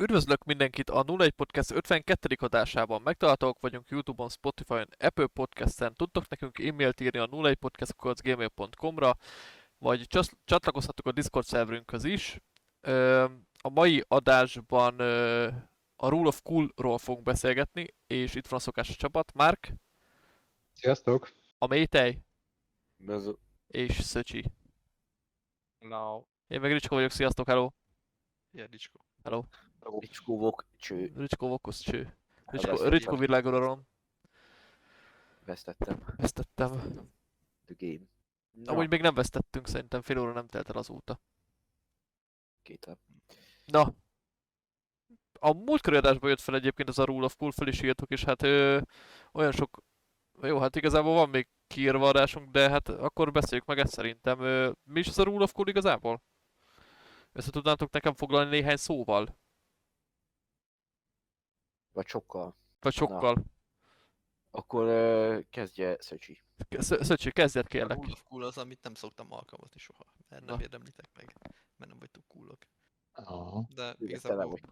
Üdvözlök mindenkit a 01 Podcast 52. adásában. Megtalálhatók vagyunk Youtube-on, Spotify-on, Apple Podcast-en. Tudtok nekünk e-mailt írni a 01 podcast.gmail.com-ra, vagy csat- csatlakozhatok a Discord szerverünkhöz is. A mai adásban a Rule of Cool-ról fogunk beszélgetni, és itt van a szokásos csapat. Márk, Sziasztok! a Métej Ez és Szöcsi. No. Én meg Ricska vagyok, sziasztok, hello! Ilyen ricskó. Hello! Ricskóvok, cső, Ricskó Vokusz cső. Ricskó világuralom. vesztettem. Vesztettem. The game. Na, Amúgy még nem vesztettünk, szerintem fél óra nem telt el azóta. két nap. Na, a múltkori adásban jött fel egyébként az a Rule of Cool, fel is írtuk, és hát ö, olyan sok... Jó, hát igazából van még kiírva adásunk, de hát akkor beszéljük meg ezt szerintem. Ö, mi is az a Rule of Cool igazából? Össze tudnátok nekem foglalni néhány szóval? Vagy sokkal. Vagy sokkal? Akkor uh, kezdje Szöcsi. Sz- Szöcsi, kezdjed A kérlek. Rule of Cool az, amit nem szoktam alkalmazni soha, mert nem Na. érdemlitek meg, mert nem vagytok coolok. Aha. De igazából vagy.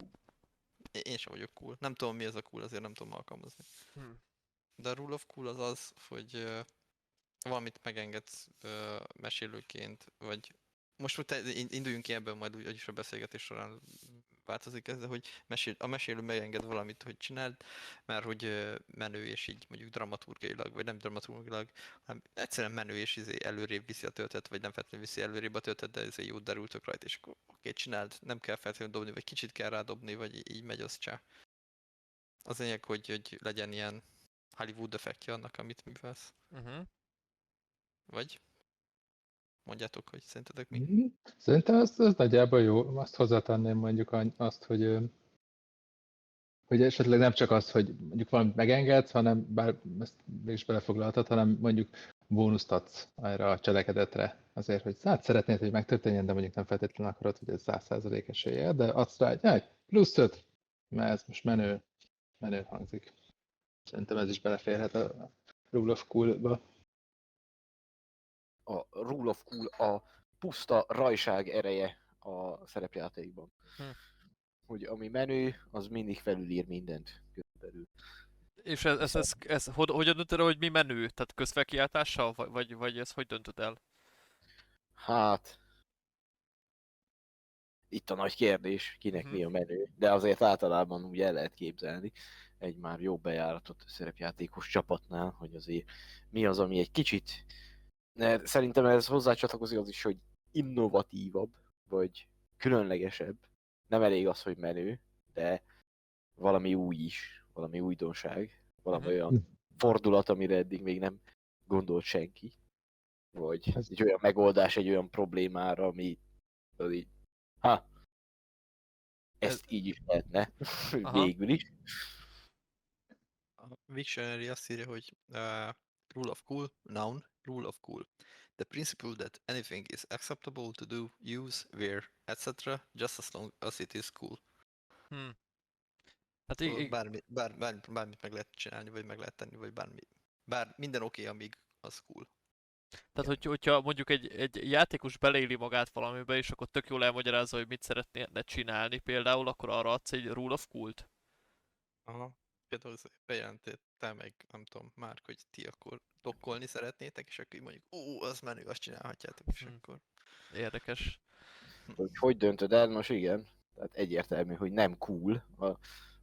én- sem vagyok cool. Nem tudom mi ez a cool, azért nem tudom alkalmazni. Hm. De a Rule of Cool az az, hogy uh, valamit megengedsz uh, mesélőként, vagy most hogy te, in- induljunk ki ebből, majd úgy, úgyis a beszélgetés során változik ez, de hogy mesél, a mesélő megenged valamit, hogy csináld, mert hogy menő, és így mondjuk dramaturgiailag, vagy nem dramaturgiailag, hanem egyszerűen menő, és izé előrébb viszi a töltet, vagy nem feltétlenül viszi előrébb a töltet, de ezért jót derültök rajta, és akkor oké, csináld, nem kell feltétlenül dobni, vagy kicsit kell rádobni, vagy így megy az csá. Az lényeg, hogy, hogy legyen ilyen Hollywood effektje annak, amit művelsz. Uh-huh. Vagy? Mondjátok, hogy szerintetek mi? Mhm. Szerintem ez, ez nagyjából jó. Azt hozzátenném mondjuk azt, hogy, hogy esetleg nem csak az, hogy mondjuk valamit megengedsz, hanem bár ezt is belefoglaltad, hanem mondjuk bónuszt adsz erre a cselekedetre. Azért, hogy hát szeretnéd, hogy megtörténjen, de mondjuk nem feltétlenül akarod, hogy ez 100% esélye, de adsz rá egy, egy plusz öt, mert ez most menő, menő hangzik. Szerintem ez is beleférhet a Rule of Cool-ba. A Rule of Cool a puszta rajság ereje a szerepjátékban. Hm. Hogy ami menő, az mindig felülír mindent körülbelül. És ez, ez, ez, ez hogy, hogyan döntöd el, hogy mi menő? Tehát közfelkiáltással, vagy, vagy, vagy ez hogy döntöd el? Hát... Itt a nagy kérdés, kinek Mhm. mi a menő, de azért általában úgy el lehet képzelni egy már jó bejáratott szerepjátékos csapatnál, hogy azért mi az, ami egy kicsit, mert szerintem ez hozzácsatlakozik az is, hogy innovatívabb, vagy különlegesebb. Nem elég az, hogy menő, de valami új is, valami újdonság, valami Mhm. olyan fordulat, amire eddig még nem gondolt senki. Vagy Ez- egy olyan megoldás egy olyan problémára, ami az így, ha, ezt így is lehetne, Aha. végül is. A Wiktionary azt írja, hogy uh, rule of cool, noun, rule of cool. The principle that anything is acceptable to do, use, wear, etc. just as long as it is cool. Hm. Hát Szóval így, Bármi, bár, bár, bármit meg lehet csinálni, vagy meg lehet tenni, vagy bármi. Bár minden oké, okay, amíg az cool. Tehát, hogy, hogyha mondjuk egy, egy játékos beleéli magát valamibe, és akkor tök jól elmagyarázza, hogy mit szeretne csinálni például, akkor arra adsz egy rule of cult. Aha. Például az bejelentettel meg, nem tudom, már, hogy ti akkor dokkolni szeretnétek, és akkor így mondjuk, ó, az menő, azt csinálhatjátok, és Hm. akkor... Érdekes. Hogy hogy döntöd el? Nos igen, tehát egyértelmű, hogy nem cool. A,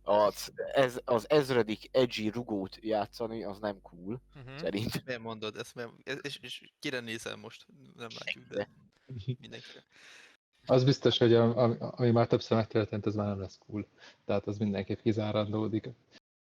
az, ez, az ezredik edgy rugót játszani, az nem cool, Uh-huh. szerintem. Miért mondod ezt? Miért, és, és kire nézel most? Nem látjuk, de mindenkire. Az biztos, hogy a, a, ami már többször megtörtént, az már nem lesz cool. Tehát az mindenképp kizárandódik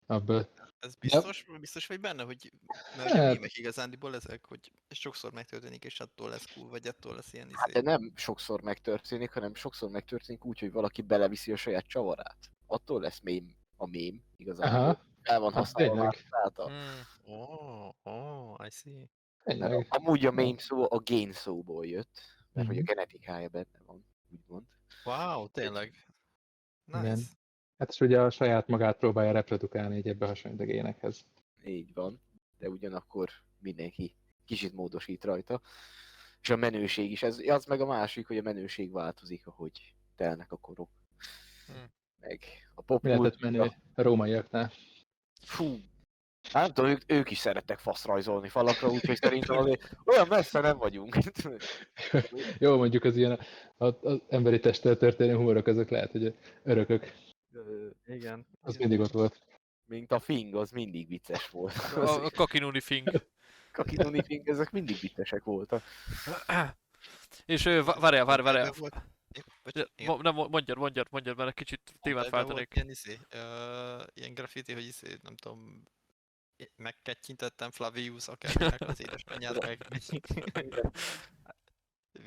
abból. Ez biztos, biztos vagy benne, hogy mert Hát- hát. mémek igazándiból ezek, hogy sokszor megtörténik, és attól lesz cool, vagy attól lesz ilyen Hát izé. de nem sokszor megtörténik, hanem sokszor megtörténik úgy, hogy valaki beleviszi a saját csavarát. Attól lesz mém a mém, igazából. Aha, El van Hát használva más által. Hmm. Oh, oh, I see. Tényleg. amúgy a mém szó a gain szóból jött, mert hogy a Mhm. genetikája benne van, úgymond. Wow, tényleg. Nice. Igen. Hát és ugye a saját magát próbálja reprodukálni így ebbe hasonlít a génekhez. Így van, de ugyanakkor mindenki kicsit módosít rajta. És a menőség is, ez az meg a másik, hogy a menőség változik, ahogy telnek a korok. Hmm. Meg pop Mi lehetett menni a rómaiaknál? Fú. Hát Nem tudom, ők, ők is szerettek fasz rajzolni falakra, úgyhogy szerintem azért olyan messze nem vagyunk. Jó, mondjuk az ilyen az, az emberi testtel történő humorok, azok lehet, hogy örökök. Igen. Az mindig ott volt. Mint a fing, az mindig vicces volt. A, a Kakinuni Fing. Kakinoni fing, ezek mindig viccesek voltak. És vá- várjál, várjál, várjál. Nem, mo- mondjad, mondjad, mondjad, mert egy kicsit témát váltanék. Ilyen, izé, ö, ilyen graffiti, hogy izé, nem tudom, megkettyintettem Flavius akárkinek az édesanyját, meg...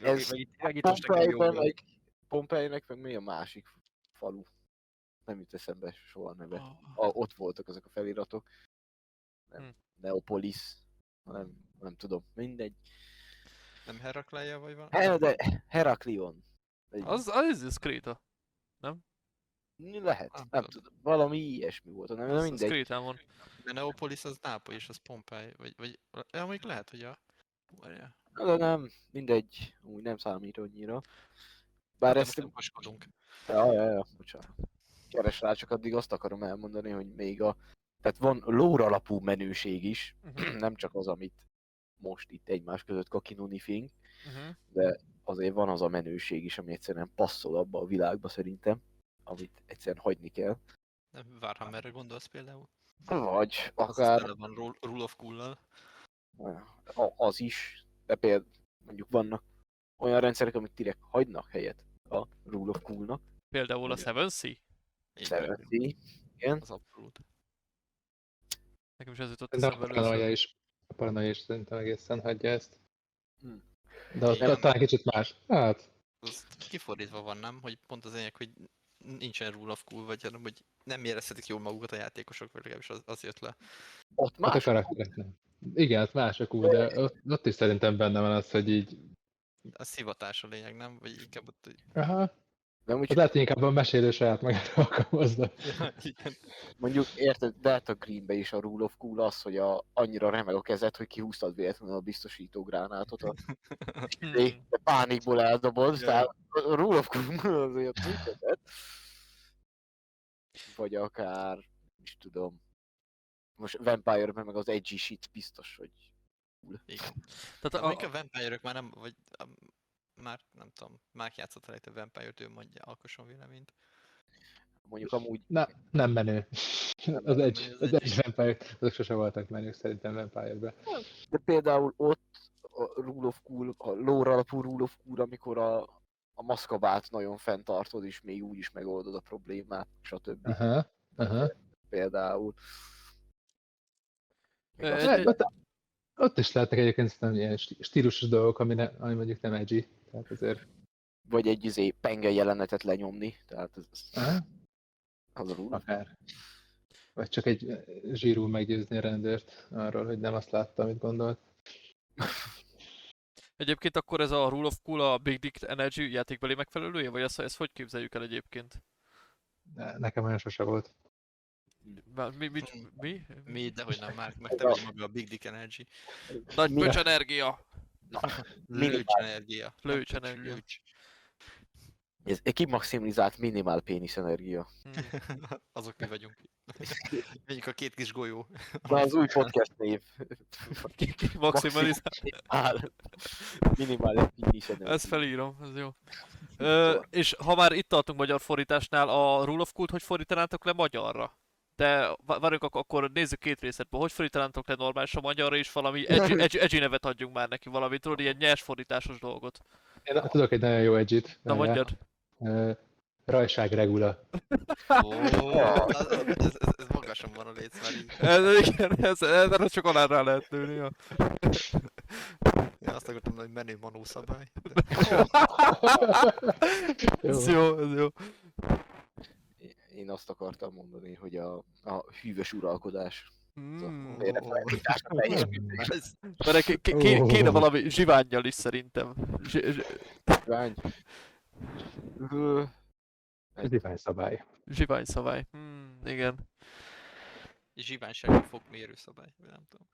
Ez meg itt, meg itt most Pompeinek, meg mi a másik falu? Nem jut eszembe soha a neve. A, ott voltak azok a feliratok. Nem. Hm. Neopolis. Nem, nem tudom, mindegy. Nem Herakleia vagy van? He, de Heraklion. Egy- Az, az, az Kréta. Lehet, Nem nem tudom. tudom. Valami ilyesmi volt, nem, Az, az mindegy. Krétán van. De Neopolis az Nápoly és az Pompei, vagy, vagy ja, mondjuk lehet, hogy a... Várjál, De nem, mindegy, úgy nem számít annyira. Bár most ezt... nem. Ja, ja, ja, bocsánat. Keres rá, csak addig azt akarom elmondani, hogy még a... Tehát van lóra alapú menőség is, Mhm, nem csak az, amit most itt egymás között kakinuni fink, mhm. de azért van az a menőség is, ami egyszerűen passzol abba a világba szerintem, amit egyszerűen hagyni kell. Nem, Warhammerre gondolsz például? Vagy Az akár tele van Rule of Cool-lal. a- az is, de például mondjuk vannak olyan rendszerek, amik direkt hagynak helyet a Rule of Cool-nak. Például a. Seven Sea. Szereti. Igen. Az abszolút. Nekem is ez jutott De a paranoia is, a paranoia is szerintem egészen hagyja ezt. Hm. De ott Nem. talán kicsit más. Hát, Az kifordítva van, nem? Hogy pont az lényeg, hogy nincsen Rule of Cool, vagy hanem, hogy nem érezhetik jól magukat a játékosok, vagy legalábbis az, az jött le. Ott hát a más. karakterek nem. Igen, hát mások úgy, de ott, ott is szerintem benne van az, hogy így... A szivatás a lényeg, nem? Vagy inkább ott. Aha, Az úgy, lehet, hogy inkább a mesélő saját magára alkalmazza. Igen. mondjuk érted, de hát a Greenbe is a Rule of Cool az, hogy a, annyira remeg a kezed, hogy kihúztad véletlenül a biztosító gránátot, a, Hmm. de pánikból eldobod, Ja. tehát a Rule of Cool azért működhet. Vagy akár, nem is tudom, most vampire meg az edgy shit biztos, hogy Igen. Tehát a, mondjuk a vampire már nem, vagy már nem tudom, már játszott itt a vampire-t, ő mondja, alkosson véleményt. mondjuk amúgy Na, nem menő. Az egy, menő az az egy. egy Vampire, azok sose voltak menők szerintem Vampire-be. De például ott a Rule of Cool, a lore alapú Rule of Cool, amikor a, a maszkabát nagyon fenntartod, és még úgy is megoldod a problémát, stb. Aha, aha. Például. Ö, ott, ott is lehetnek egyébként szerintem ilyen stílusos dolgok, ami, ne, ami mondjuk nem edgy. Tehát azért... Vagy egy izé penge jelenetet lenyomni, tehát ez, Aha, az a Rule. akár. Vagy csak egy eh, zsírul meggyőzni a rendőrt arról, hogy nem azt látta, amit gondolt. egyébként akkor ez a Rule of Cool a Big Dick Energy játékbeli megfelelője, vagy ezt, ezt hogy képzeljük el egyébként? Ne- Nekem olyan sose volt. Mi, mi, mi? Mi, de hogy nem, már meg te vagy maga a Big Dick Energy. Nagy Mi- pöcs energia! Lőcs energia. Lőcs energia. lőcs. Ez egy kimaximalizált minimál pénisz energia. Hmm. Azok mi vagyunk. Megyünk a két kis golyó. Na az új podcast név. Maximalizál. Minimál. Minimál pénisz energia. Ezt felírom, ez jó. Ö, és ha már itt tartunk magyar fordításnál, a Rule of Cult hogy fordítanátok le magyarra? De vá- várjunk, ak- akkor nézzük két részletbe. Hogy fordítanátok le normálisan magyarra, és valami edgy, edgy, edgy nevet adjunk már neki, valamit, tudod, ilyen nyers fordításos dolgot. Én tudok egy nagyon jó edgy Na mondjad. Rajság regula. Ez, ez, ez magasan van a így. Ez, igen, ez, erre csak alá rá lehet lőni. Ja. Én azt akartam, hogy menő manó szabály. Ez jó, ez jó. Én azt akartam mondani, hogy a, a hűvös uralkodás. Mm. Kéne valami zsivánnyal is szerintem. Z- z- Vány. Ö, Ez divány szabály. Zsivány szabály. Hmm, igen. zsiványságú fokmérő szabály, nem tudom.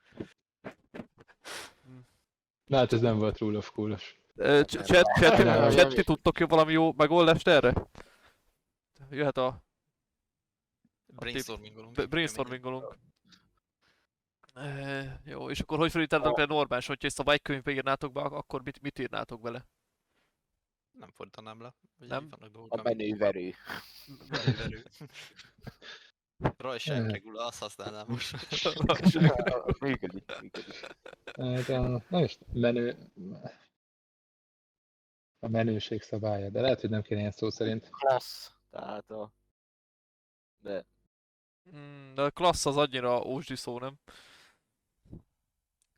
Na hát ez nem volt rule of cs- Chat, chat, chat, tudtok jó valami jó megoldást erre? Jöhet a Brainstormingolunk. b- brainstormingolunk. E, jó, és akkor hogy fordítátok le normális, hogyha egy szabálykönyvbe írnátok be, akkor mit, mit írnátok bele? Nem fordítanám le. Vagy Nem? vannak dolgok, A menőverő. menőverő. Rajság regula, azt használnám most. működik, működik. Hát a, na és menő, a menőség szabálya, de lehet, hogy nem kéne ilyen szó szerint. Klassz. Tehát a... De Mm, de a klassz az annyira ósdi szó, nem?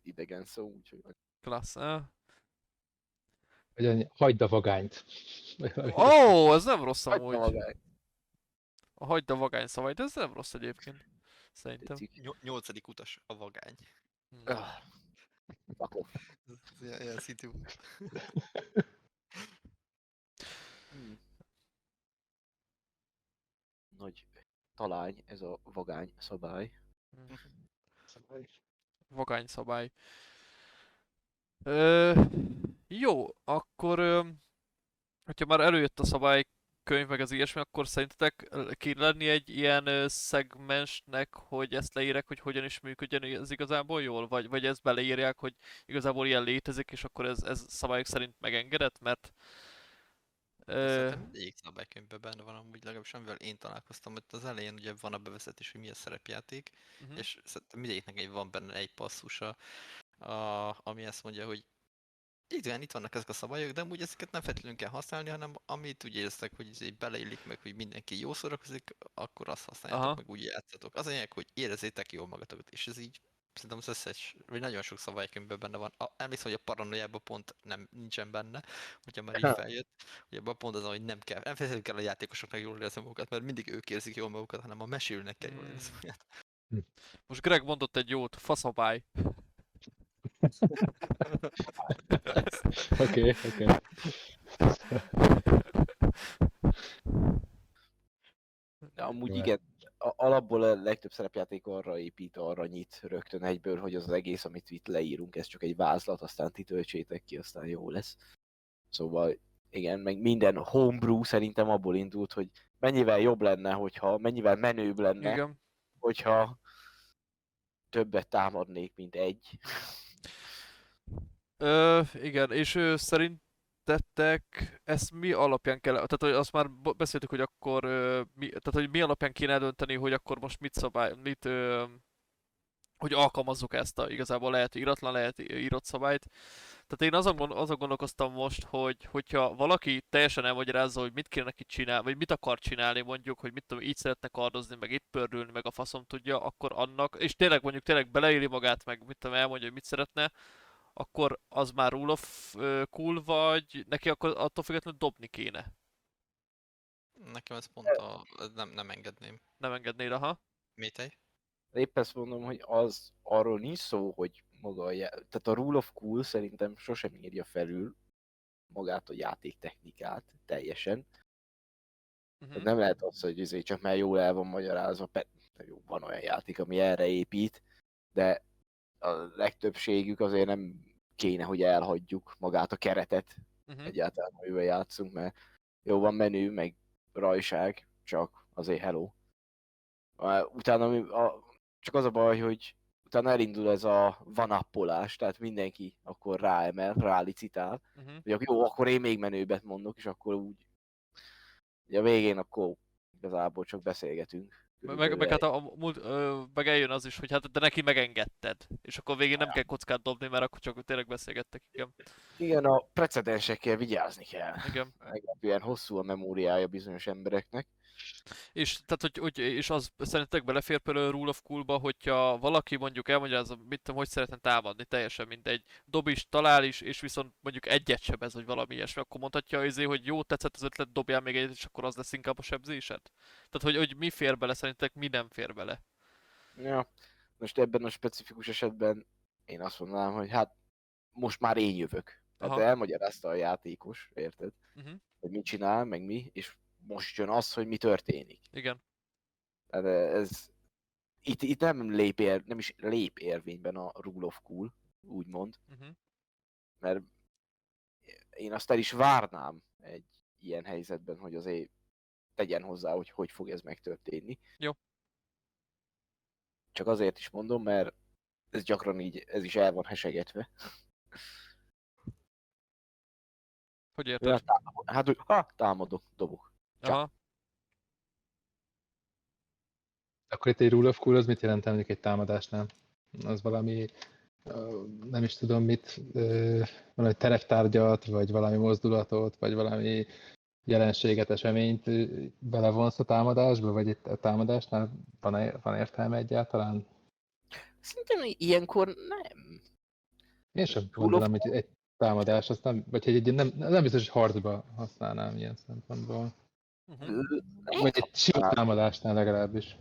idegen szó, úgyhogy... Klassz, eh? Vagy hagyd a vagányt. Ó, oh, ez nem rossz amúgy. magány. A hagyd a vagány de ez nem rossz egyébként. Szerintem. Nyolcadik utas, a vagány. Mm. Ah, Ilyen, ilyen szitu. Hmm. Nagy talány ez a vagány szabály. Vagány szabály. Ö, jó, akkor ö, hogyha már előjött a szabálykönyv meg az ilyesmi, akkor szerintetek kéne lenni egy ilyen ö, szegmensnek, hogy ezt leírják, hogy hogyan is működjön ez igazából jól? Vagy, vagy ezt beleírják, hogy igazából ilyen létezik, és akkor ez, ez szabályok szerint megengedett? Mert Szerintem mindegyik szabálykönyvben benne van, amúgy legalábbis amivel én találkoztam, hogy az elején ugye van a bevezetés, hogy mi a szerepjáték, mhm. és szerintem mindegyiknek egy van benne egy passzusa, a, ami azt mondja, hogy igen, itt vannak ezek a szabályok, de amúgy ezeket nem feltétlenül kell használni, hanem amit úgy éreztek, hogy ez így beleillik meg, hogy mindenki jó szórakozik, akkor azt használjátok, Aha. meg úgy játszatok. Az a lényeg, hogy érezzétek jól magatokat, és ez így szerintem az összes, vagy nagyon sok szabálykönyvben benne van. A, emlékszem, hogy a paranoiában pont nem nincsen benne, hogyha már így feljött, hogy ebben pont az, hogy nem kell, nem feltétlenül kell a játékosoknak jól érezni magukat, mert mindig ők érzik jól magukat, hanem a mesélőnek kell jól érezni magukat. Most Greg mondott egy jót, faszabály. Oké, oké. De amúgy igen, alapból a legtöbb szerepjáték arra épít, arra nyit rögtön egyből, hogy az az egész, amit itt leírunk, ez csak egy vázlat, aztán ti töltsétek ki, aztán jó lesz. Szóval igen, meg minden homebrew szerintem abból indult, hogy mennyivel jobb lenne, hogyha, mennyivel menőbb lenne, Igen. hogyha többet támadnék, mint egy. Ö, igen, és ö, szerintetek ezt mi alapján kell, tehát hogy azt már beszéltük, hogy akkor mi, tehát hogy mi alapján kéne eldönteni, hogy akkor most mit szabály, mit, hogy alkalmazzuk ezt a, igazából lehet íratlan, lehet írott szabályt. Tehát én azon, gond, azon gondolkoztam most, hogy hogyha valaki teljesen elmagyarázza, hogy mit kéne neki csinálni, vagy mit akar csinálni, mondjuk, hogy mit tudom, így szeretne kardozni, meg itt pördülni, meg a faszom tudja, akkor annak, és tényleg mondjuk tényleg beleéli magát, meg mit tudom, elmondja, hogy mit szeretne, akkor az már rule of cool, vagy neki akkor attól függetlenül dobni kéne. Nekem ez pont a, nem, nem engedném. Nem engednél, aha. Métej? Épp ezt mondom, hogy az arról nincs szó, hogy maga a já... Tehát a Rule of Cool szerintem sosem írja felül magát a játéktechnikát teljesen. Uh-huh. Tehát nem lehet az, hogy izé csak mert jól el van magyarázva, pe- jó, van olyan játék, ami erre épít, de a legtöbbségük azért nem kéne, hogy elhagyjuk magát a keretet Uh-huh. egyáltalán, amivel játszunk, mert jó van menü, meg rajság, csak azért hello. Utána mi- a, csak az a baj, hogy utána elindul ez a vanappolás, tehát mindenki akkor ráemel, rálicitál, Uh-huh. hogy jó, akkor én még menőbbet mondok, és akkor úgy, ugye a végén akkor igazából csak beszélgetünk. Meg, meg, hát a, a, múlt, ö, meg eljön az is, hogy hát de neki megengedted. És akkor végén nem kell kockát dobni, mert akkor csak tényleg beszélgettek, igen. Igen, a precedensekkel vigyázni kell. igen. Legalább ilyen hosszú a memóriája bizonyos embereknek. És, tehát, hogy, hogy, és az szerintetek belefér például a Rule of Cool-ba, hogyha valaki mondjuk elmagyarázza, mit tudom, hogy szeretne támadni, teljesen mindegy. Dob is, talál is, és viszont mondjuk egyet sebez, vagy valami ilyesmi, akkor mondhatja izé, hogy jó, tetszett az ötlet, dobjál még egyet, és akkor az lesz inkább a sebzésed? Tehát, hogy, hogy mi fér bele, szerintetek mi nem fér bele? Ja, most ebben a specifikus esetben én azt mondanám, hogy hát most már én jövök. Tehát Aha. elmagyarázta a játékos, érted? Uh-huh. Hogy mit csinál, meg mi, és most jön az, hogy mi történik. Igen. Tehát ez... Itt, itt nem, lép ér, nem is lép érvényben a rule of cool, úgymond, Uh-huh. mert én azt el is várnám egy ilyen helyzetben, hogy azért tegyen hozzá, hogy hogy fog ez megtörténni. Jó. Csak azért is mondom, mert ez gyakran így, ez is el van hesegetve. Hogy érted? Hát, hogy ha, támadok, dobok. Aha. Akkor itt egy rule of cool, az mit jelent mondjuk egy támadásnál? Az valami, nem is tudom mit, valami tereptárgyat, vagy valami mozdulatot, vagy valami jelenséget, eseményt belevonsz a támadásba, vagy itt a támadásnál van, -e, van értelme egyáltalán? Szerintem ilyenkor nem. Én sem gondolom, hogy egy támadás, azt nem, vagy hogy egy, nem, nem biztos, hogy harcba használnám ilyen szempontból. Uh-huh. Vagy egy sima támadásnál legalábbis.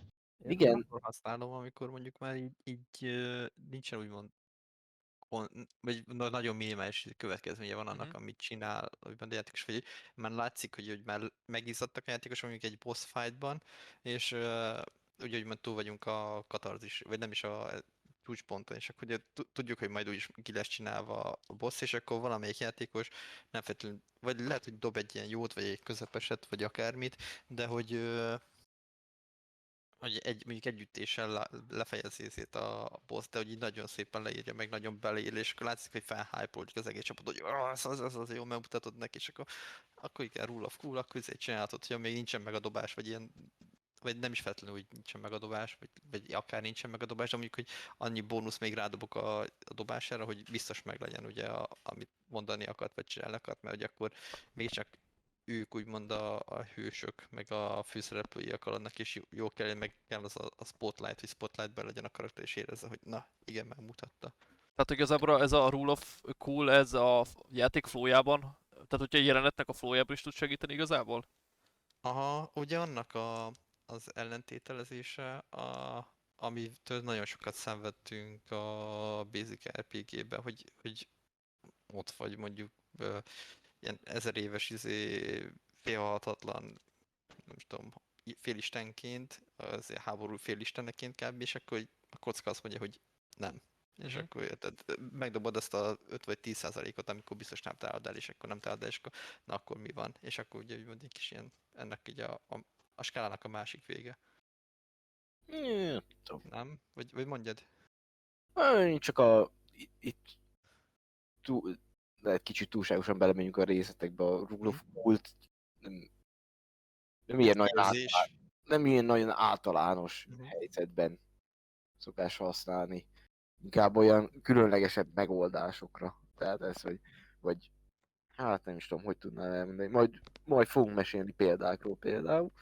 Én Igen. Akkor használom, amikor mondjuk már így, így nincsen úgymond kon- vagy na- nagyon minimális következménye van annak, Mhm. amit csinál, amiben a játékos, vagy már látszik, hogy, hogy már megizzadtak a játékosok mondjuk egy boss fightban, és uh, ugye, hogy már túl vagyunk a katarzis, vagy nem is a csúcsponton, és akkor ugye tu- tudjuk, hogy majd úgyis ki lesz csinálva a boss, és akkor valamelyik játékos nem feltétlenül, vagy lehet, hogy dob egy ilyen jót, vagy egy közepeset, vagy akármit, de hogy hogy egy, mondjuk együttéssel le- lefejezi ezért a boss, de hogy így nagyon szépen leírja, meg nagyon beleír, és akkor látszik, hogy felhypolódik az egész csapat, hogy "Ah, az, az, az, az jó megmutatod neki, és akkor, akkor igen, rule of cool, akkor csinálhatod, hogy még nincsen meg a dobás, vagy ilyen, vagy nem is feltétlenül, hogy nincsen meg a dobás, vagy, vagy akár nincsen meg a dobás, de mondjuk, hogy annyi bónusz még rádobok a, a dobására, hogy biztos meg legyen ugye, a, amit mondani akart, vagy csinálni akart, mert hogy akkor még csak ők úgymond a, a hősök, meg a főszereplői a kalandnak, és jó, kell, meg kell az a, a spotlight, hogy spotlightben legyen a karakter, és érezze, hogy na, igen, megmutatta. Tehát igazából ez a rule of cool, ez a játék flowjában, tehát hogyha egy jelenetnek a flowjában is tud segíteni igazából? Aha, ugye annak a, az ellentételezése, a, amitől nagyon sokat szenvedtünk a Basic RPG-ben, hogy, hogy ott vagy mondjuk ö, ilyen ezer éves izé, félhalhatatlan, nem tudom, félistenként, az háború félisteneként kb. és akkor a kocka azt mondja, hogy nem. És Mhm. akkor érted, megdobod azt a 5 vagy 10 százalékot, amikor biztos nem találod el, és akkor nem találod el, és akkor na akkor mi van? És akkor ugye úgymond egy kis ilyen, ennek így a, a, a skálának a másik vége, Mm, nem tudom. nem? Vagy, vagy mondjad? Én csak a... Itt... Túl, lehet kicsit túlságosan belemegyünk a részletekbe, a of Cult nem, nem ilyen nagyon nem ilyen nagyon általános Mhm. helyzetben szokás használni. Inkább olyan különlegesebb megoldásokra. Tehát ez, hogy, vagy hát nem is tudom, hogy tudnám elmondani. Majd, majd fogunk mesélni példákról például.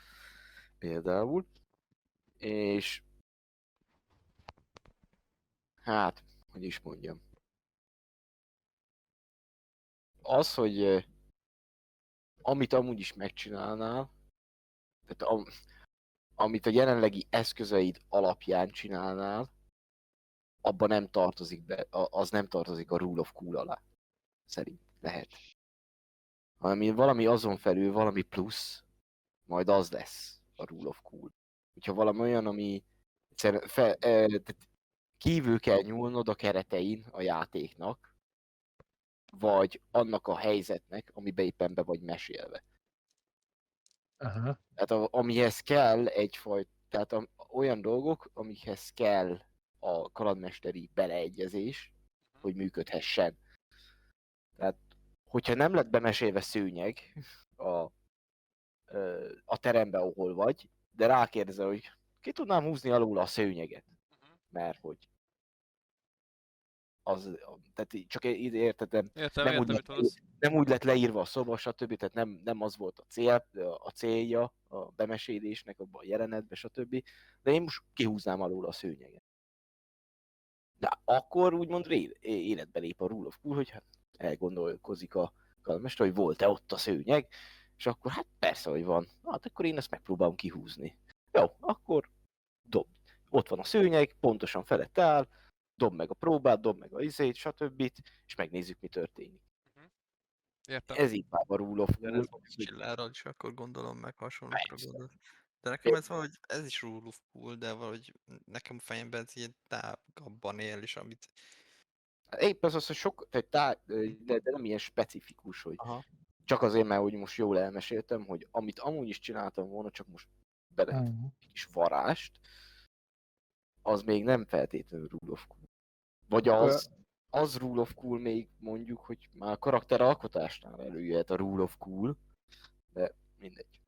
Például. És hát, hogy is mondjam. Az, hogy amit amúgy is megcsinálnál, tehát am, amit a jelenlegi eszközeid alapján csinálnál, abban nem tartozik be, az nem tartozik a rule of cool alá. Szerint lehet. Hanem valami azon felül, valami plusz, majd az lesz a rule of cool. Hogyha valami olyan, ami fe, e, tehát kívül kell nyúlnod a keretein a játéknak, vagy annak a helyzetnek, amibe éppen be vagy mesélve. Aha. Tehát a, amihez kell egyfajta, tehát a, olyan dolgok, amikhez kell a kalandmesteri beleegyezés, hogy működhessen. Tehát, hogyha nem lett bemesélve szőnyeg a, a terembe, ahol vagy, de rákérdezel, hogy ki tudnám húzni alul a szőnyeget, mert hogy az, tehát csak így érted, nem, Értem, nem, úgy értem, mit lett, nem úgy lett leírva a szoba, stb. Tehát nem, nem az volt a cél, a célja a bemesélésnek abban a jelenetben, stb. De én most kihúznám alól a szőnyeget. De akkor úgymond ré- életbe lép a Rule of Cool, hogy hát elgondolkozik a kalandmester, hogy volt-e ott a szőnyeg, és akkor hát persze, hogy van. Hát akkor én ezt megpróbálom kihúzni. Jó, akkor dob. Ott van a szőnyeg, pontosan felett áll, dob meg a próbát, dob meg a izét, stb. és megnézzük, mi történik. Értem. Ez így már a Rule of Cool. ez valami csillárral is akkor gondolom meg hasonlókra Persze. gondol. De nekem ez valahogy, ez is rule of cool, de valahogy nekem a fejemben ez ilyen tágabban él, és amit... Épp az az, hogy sok, tehát tá, de, de nem ilyen specifikus, hogy Aha. Csak azért, mert hogy most jól elmeséltem, hogy amit amúgy is csináltam volna, csak most bele Aha. egy kis varást, az még nem feltétlenül rule of cool. Vagy az, az rule of cool még mondjuk, hogy már a karakteralkotásnál előjöhet a rule of cool, de mindegy.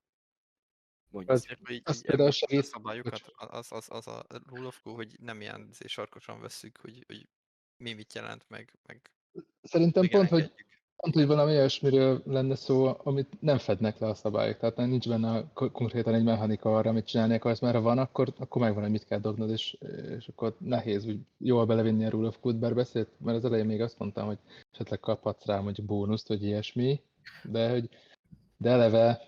Mondjuk. Az- így, az így például a szabályokat, az, az, az a rule of cool, hogy nem ilyen sarkosan vesszük, hogy, hogy mi mit jelent, meg, meg Szerintem pont, hogy. Pont, hogy valami olyasmiről lenne szó, amit nem fednek le a szabályok. Tehát nincs benne konkrétan egy mechanika arra, amit csinálni akarsz, mert ha van, akkor, akkor megvan, hogy mit kell dobnod, és, és akkor nehéz úgy jól belevinni a Rule of Good beszélt, mert az elején még azt mondtam, hogy esetleg kaphatsz rá mondjuk bónuszt, vagy ilyesmi, de hogy de eleve,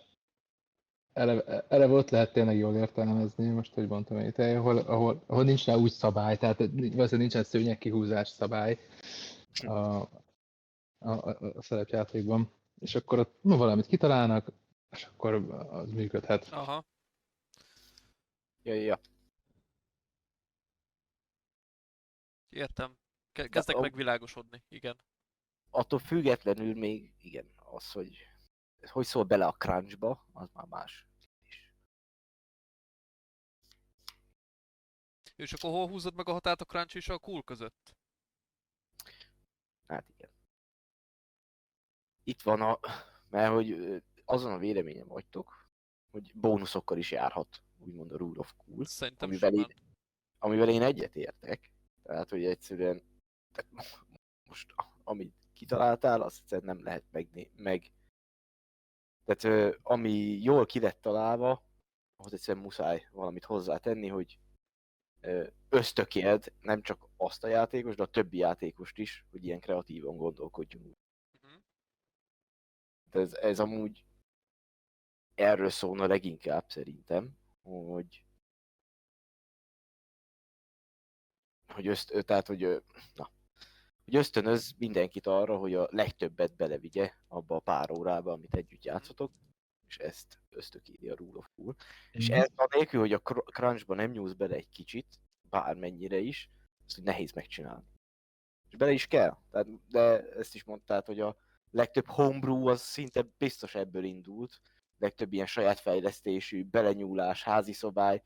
eleve, eleve ott lehet tényleg jól értelmezni, most hogy mondtam itt, ahol, ahol, ahol nincs rá úgy szabály, tehát valószínűleg nincsen szőnyeg kihúzás szabály a, a, a, a szerepjátékban, és akkor ott valamit kitalálnak, és akkor az működhet. Aha. Ja, ja. Értem. Ke- kezdek a- megvilágosodni, igen. Attól függetlenül még, igen, az, hogy hogy szól bele a crunchba, az már más. És És akkor hol húzod meg a határt a crunch és a cool között? Hát igen. Itt van a, mert hogy azon a véleményem vagytok, hogy bónuszokkal is járhat, úgymond a Rule of Cool, Szerintem amivel simán. én, amivel én egyetértek. Tehát, hogy egyszerűen tehát most amit kitaláltál, azt egyszerűen nem lehet meg, meg tehát ami jól ki lett találva, ahhoz egyszerűen muszáj valamit hozzátenni, hogy ösztökéld nem csak azt a játékos, de a többi játékost is, hogy ilyen kreatívan gondolkodjunk. Mhm. Ez, ez amúgy erről szólna leginkább szerintem, hogy hogy öszt, tehát, hogy, na, hogy ösztönöz mindenkit arra, hogy a legtöbbet belevigye abba a pár órába, amit együtt játszotok, és ezt ösztökéli a Rule of Cool. És ez anélkül, hogy a cr- crunchba nem nyúlsz bele egy kicsit, bármennyire is, ezt hogy nehéz megcsinálni. És bele is kell. Tehát, de ezt is mondtad, hogy a legtöbb homebrew az szinte biztos ebből indult, legtöbb ilyen saját fejlesztésű, belenyúlás, házi szobály,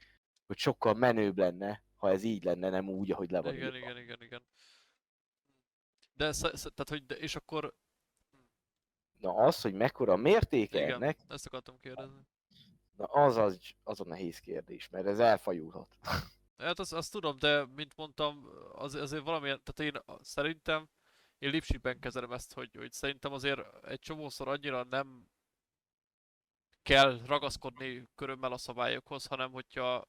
hogy sokkal menőbb lenne, ha ez így lenne, nem úgy, ahogy le van Igen, igen, igen, igen. De, sz- sz- tehát, hogy, de, és akkor, Na az, hogy mekkora a mértéke igen, ennek, ezt akartam kérdezni. na az, az az a nehéz kérdés, mert ez elfajulhat. Hát azt, azt tudom, de mint mondtam, az, azért valamilyen, tehát én szerintem, én Lipsibben kezelem ezt, hogy, hogy szerintem azért egy csomószor annyira nem kell ragaszkodni körömmel a szabályokhoz, hanem hogyha,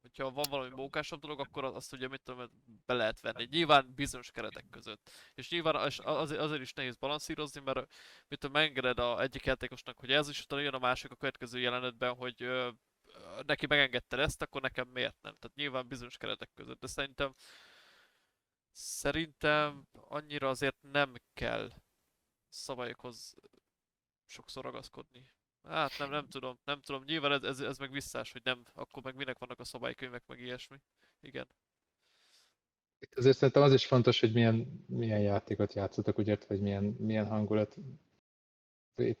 hogyha van valami mókásabb dolog, akkor azt ugye mit tudom, be lehet venni. Nyilván bizonyos keretek között. És nyilván és azért, is nehéz balanszírozni, mert mit tudom, megengeded a egyik játékosnak, hogy ez is, utána jön a másik a következő jelenetben, hogy ö, neki megengedted ezt, akkor nekem miért nem? Tehát nyilván bizonyos keretek között, de szerintem szerintem annyira azért nem kell szabályokhoz sokszor ragaszkodni. Hát nem, nem tudom, nem tudom. Nyilván ez, ez, ez meg visszás, hogy nem, akkor meg minek vannak a szabálykönyvek, meg ilyesmi. Igen. Itt azért szerintem az is fontos, hogy milyen, milyen játékot játszotok, ugye, vagy milyen, milyen hangulat,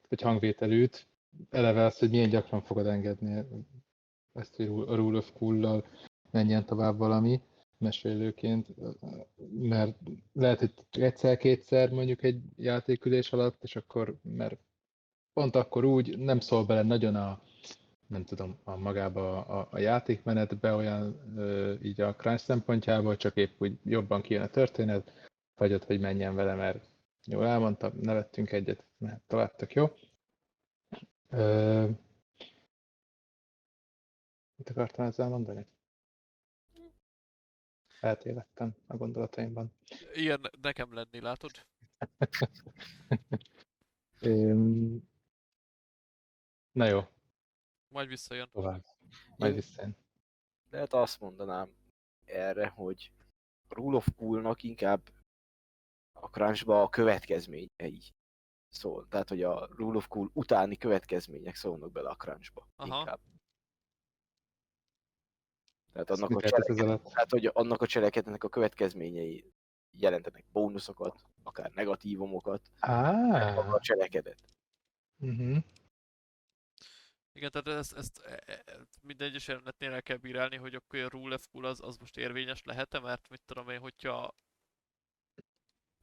vagy hangvételűt. Eleve az, hogy milyen gyakran fogod engedni ezt, hogy a Rule of Cool-lal menjen tovább valami mesélőként, mert lehet, hogy egyszer-kétszer mondjuk egy játékülés alatt, és akkor, mert pont akkor úgy nem szól bele nagyon a, nem tudom, a magába a, a játékmenetbe olyan ö, így a crunch szempontjából, csak épp úgy jobban kijön a történet, vagy ott, hogy menjen vele, mert jól elmondtam, nevettünk egyet, mert tovább tök jó. Ö, mit akartam ezzel mondani? Eltévedtem a gondolataimban. Ilyen nekem lenni, látod? Na jó, Majd visszajön. tovább. Majd visszajön. Lehet azt mondanám erre, hogy a Rule of Cool-nak inkább a crunchba a következményei szól. Tehát, hogy a Rule of Cool utáni következmények szólnak bele a crunchba. Aha. Inkább. Tehát Ezt annak a, alatt? tehát, hogy annak a cselekedetnek a következményei jelentenek bónuszokat, akár negatívumokat, Á, a cselekedet. uh-huh. Igen, tehát ezt, ezt e- e- minden egyes jelenetnél el kell bírálni, hogy akkor a rule of cool az, az most érvényes lehet-e, mert mit tudom én, hogyha...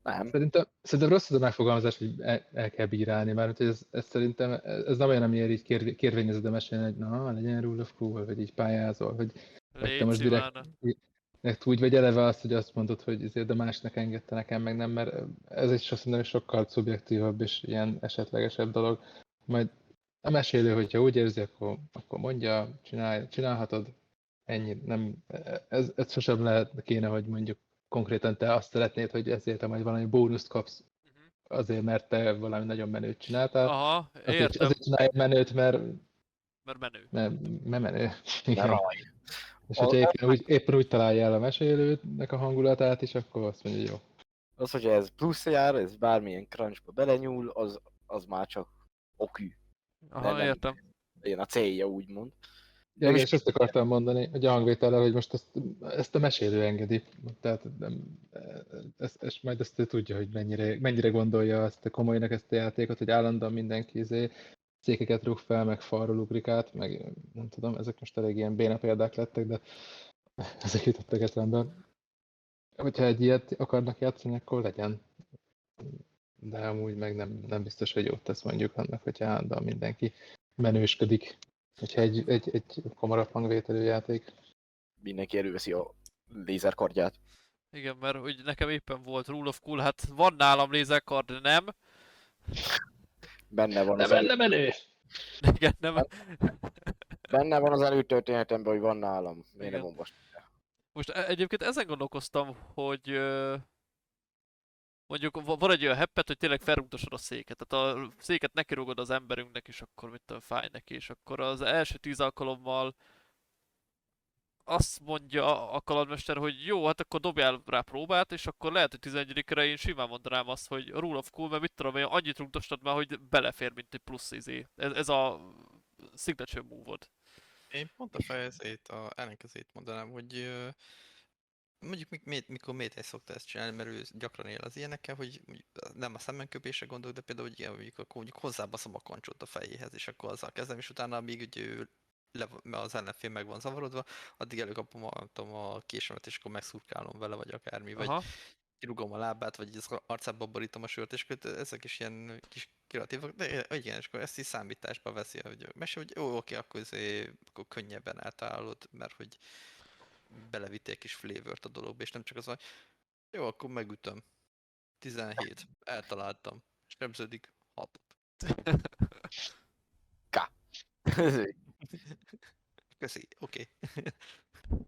Nem. Szerintem, szerintem rossz az a megfogalmazás, hogy el, el kell bírálni, mert hogy ez, ez szerintem ez nem olyan, amiért így kér, kérvényezed a mesélni, hogy na, legyen rule of cool, vagy így pályázol, hogy Te most Légy direkt- Meg úgy vagy eleve azt, hogy azt mondod, hogy ezért a másnak engedte nekem, meg nem, mert ez is azt mondom, hogy sokkal szubjektívabb és ilyen esetlegesebb dolog. Majd a mesélő, hogyha úgy érzi, akkor, akkor mondja, csinálj, csinálhatod, ennyi. Nem, ez, ez sosem lehet, kéne, hogy mondjuk konkrétan te azt szeretnéd, hogy ezért te majd valami bónuszt kapsz Mhm. azért, mert te valami nagyon menőt csináltál. Aha, Azért, értem, azért csinálj menőt, mert, mert menő. mert, mert menő. Igen. raj. És hogyha éppen úgy, éppen úgy találja el a mesélőnek a hangulatát is, akkor azt mondja, jó. Az, hogyha ez plusz jár, ez bármilyen crunchba belenyúl, az, az már csak okű. Aha, nem- értem. Ilyen a célja, úgymond. Ja, most- és ezt akartam mondani, hogy a hangvétellel, hogy most ezt, ezt a mesélő engedi. Tehát nem, ezt, ezt, majd ezt ő tudja, hogy mennyire, mennyire gondolja azt komolynak ezt a játékot, hogy állandóan mindenki izé, székeket rúg fel, meg falról ugrik át, meg nem tudom, ezek most elég ilyen béna példák lettek, de ezek jutottak eszembe. Hogyha egy ilyet akarnak játszani, akkor legyen. De amúgy meg nem, nem biztos, hogy jót tesz mondjuk annak, hogyha állandóan mindenki menősködik. Hogyha egy, egy, egy komarabb hangvételű játék. Mindenki előveszi a lézerkardját. Igen, mert hogy nekem éppen volt Rule of Cool, hát van nálam lézerkard, de nem. Benne van az, Nem elő, menő! Igen, nem. benne van az előtörténetemben, hogy van nálam. Miért nem olvastam? Most e- egyébként ezen gondolkoztam, hogy mondjuk va- van egy olyan heppet, hogy tényleg felrúgdosod a széket. Tehát a széket nekirúgod az emberünknek, és akkor mit tudom, fáj neki, és akkor az első tíz alkalommal azt mondja a kalandmester, hogy jó, hát akkor dobjál rá próbát, és akkor lehet, hogy 11-re én simán mondanám azt, hogy rule of cool, mert mit tudom én, annyit rúgdostad már, hogy belefér, mint egy plusz izé. Ez, ez a signature move Én pont a fejezét, a ellenkezét mondanám, hogy mondjuk mikor Métej szokta ezt csinálni, mert ő gyakran él az ilyenekkel, hogy nem a szemenköpésre gondolok, de például, hogy akkor mondjuk hozzábaszom a kancsót a fejéhez, és akkor azzal kezdem, és utána még ugye ő le, mert az ellenfél meg van zavarodva, addig előkapom a, tudom, a késemet, és akkor megszurkálom vele, vagy akármi, vagy Aha. kirúgom a lábát, vagy az arcába borítom a sört, és akkor ezek is ilyen kis kreatívak, de igen, és akkor ezt is számításba veszi, hogy mese, hogy jó, oké, akkor, azért, akkor könnyebben eltalálod, mert hogy belevittél egy kis flavort a dologba, és nem csak az, hogy jó, akkor megütöm. 17, eltaláltam. Sebződik 6. Köszi, oké.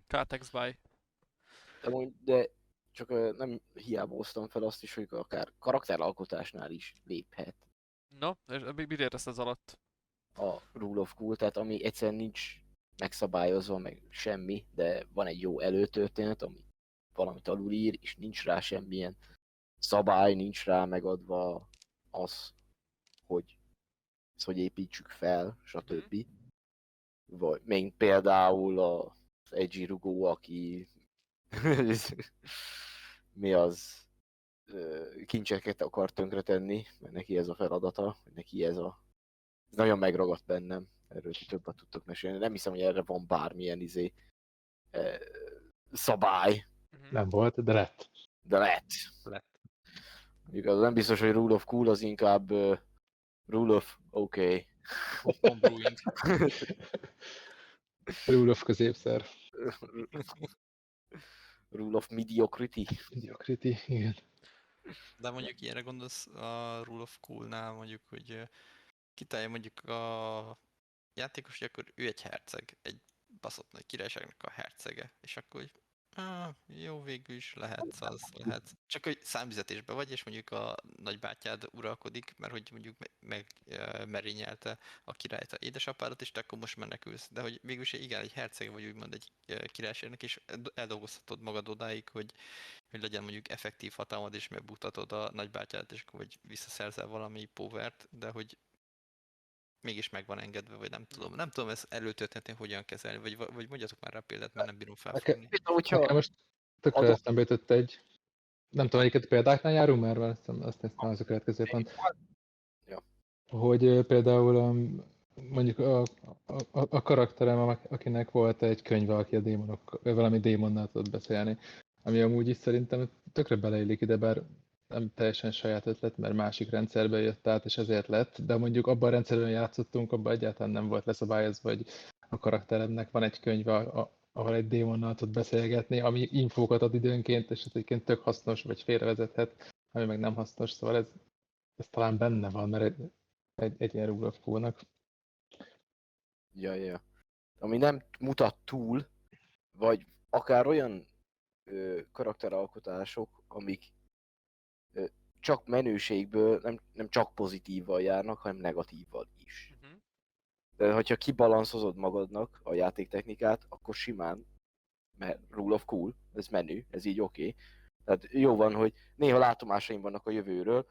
Cortex by. Amúgy, de csak nem hiába hoztam fel azt is, hogy akár karakteralkotásnál is léphet No, és mi- mit értesz ez alatt? a Rule of Cool, tehát ami egyszerűen nincs megszabályozva, meg semmi, de van egy jó előtörténet, ami valamit alulír, és nincs rá semmilyen szabály, nincs rá megadva az, hogy ezt hogy építsük fel, stb. Vagy még például a- az Edgy rugó, aki mi az kincseket akar tönkretenni, mert neki ez a feladata, hogy neki ez a ez nagyon megragadt bennem, erről többet tudtok mesélni. Nem hiszem, hogy erre van bármilyen izé ö, szabály, Mhm. Nem volt, de lett. de lett. Lett. Mondjuk az nem biztos, hogy rule of cool, az inkább uh, rule of okay. Homebrewing. Rule of középszer. rule of mediocrity. Mediocrity, igen. De mondjuk ilyenre gondolsz a Rule of Cool-nál mondjuk, hogy ö, kitalálja mondjuk a játékos, hogy akkor ő egy herceg, egy baszott nagy királyságnak a hercege, és akkor jó, végül is lehetsz az, lehetsz. Csak hogy számüzetésben vagy, és mondjuk a nagybátyád uralkodik, mert hogy mondjuk megmerényelte a királyt, a édesapádat, és te akkor most menekülsz. De hogy végül is igen, egy herceg vagy úgymond egy királyságnak, és eldolgozhatod magad odáig, hogy hogy legyen mondjuk effektív hatalmad, és megbuktatod a nagybátyát, és akkor vagy visszaszerzel valami povert, de hogy mégis meg van engedve, vagy nem tudom. Nem tudom ezt előtörténetén hogyan kezelni, vagy, vagy mondjatok már rá példát, mert nem bírom felfogni. Nekem most tökre Adok- eszembe jutott egy, nem tudom, melyiket példáknál járunk már, mert azt, azt néztem az a következő pont. Ja. Hogy például mondjuk a, a, a, karakterem, ak- akinek volt egy könyve, aki a démonok, valami démonnal tudott beszélni, ami amúgy is szerintem tökre beleillik ide, bár nem teljesen saját ötlet, mert másik rendszerbe jött át, és ezért lett, de mondjuk abban a rendszerben játszottunk, abban egyáltalán nem volt leszabályozva, hogy a karakteremnek van egy könyve, a- ahol egy démonnal tud beszélgetni, ami infókat ad időnként, és ez egyébként tök hasznos, vagy félrevezethet, ami meg nem hasznos, szóval ez, ez talán benne van, mert egy, egy, egy ilyen cool-nak. Ja, ja. Ami nem mutat túl, vagy akár olyan ö, karakteralkotások, amik csak menőségből nem, nem csak pozitívval járnak, hanem negatívval is. Mhm. De hogyha kibalanszozod magadnak a játéktechnikát, akkor simán, mert rule of cool, ez menő, ez így oké. Okay. Tehát jó van, hogy néha látomásaim vannak a jövőről,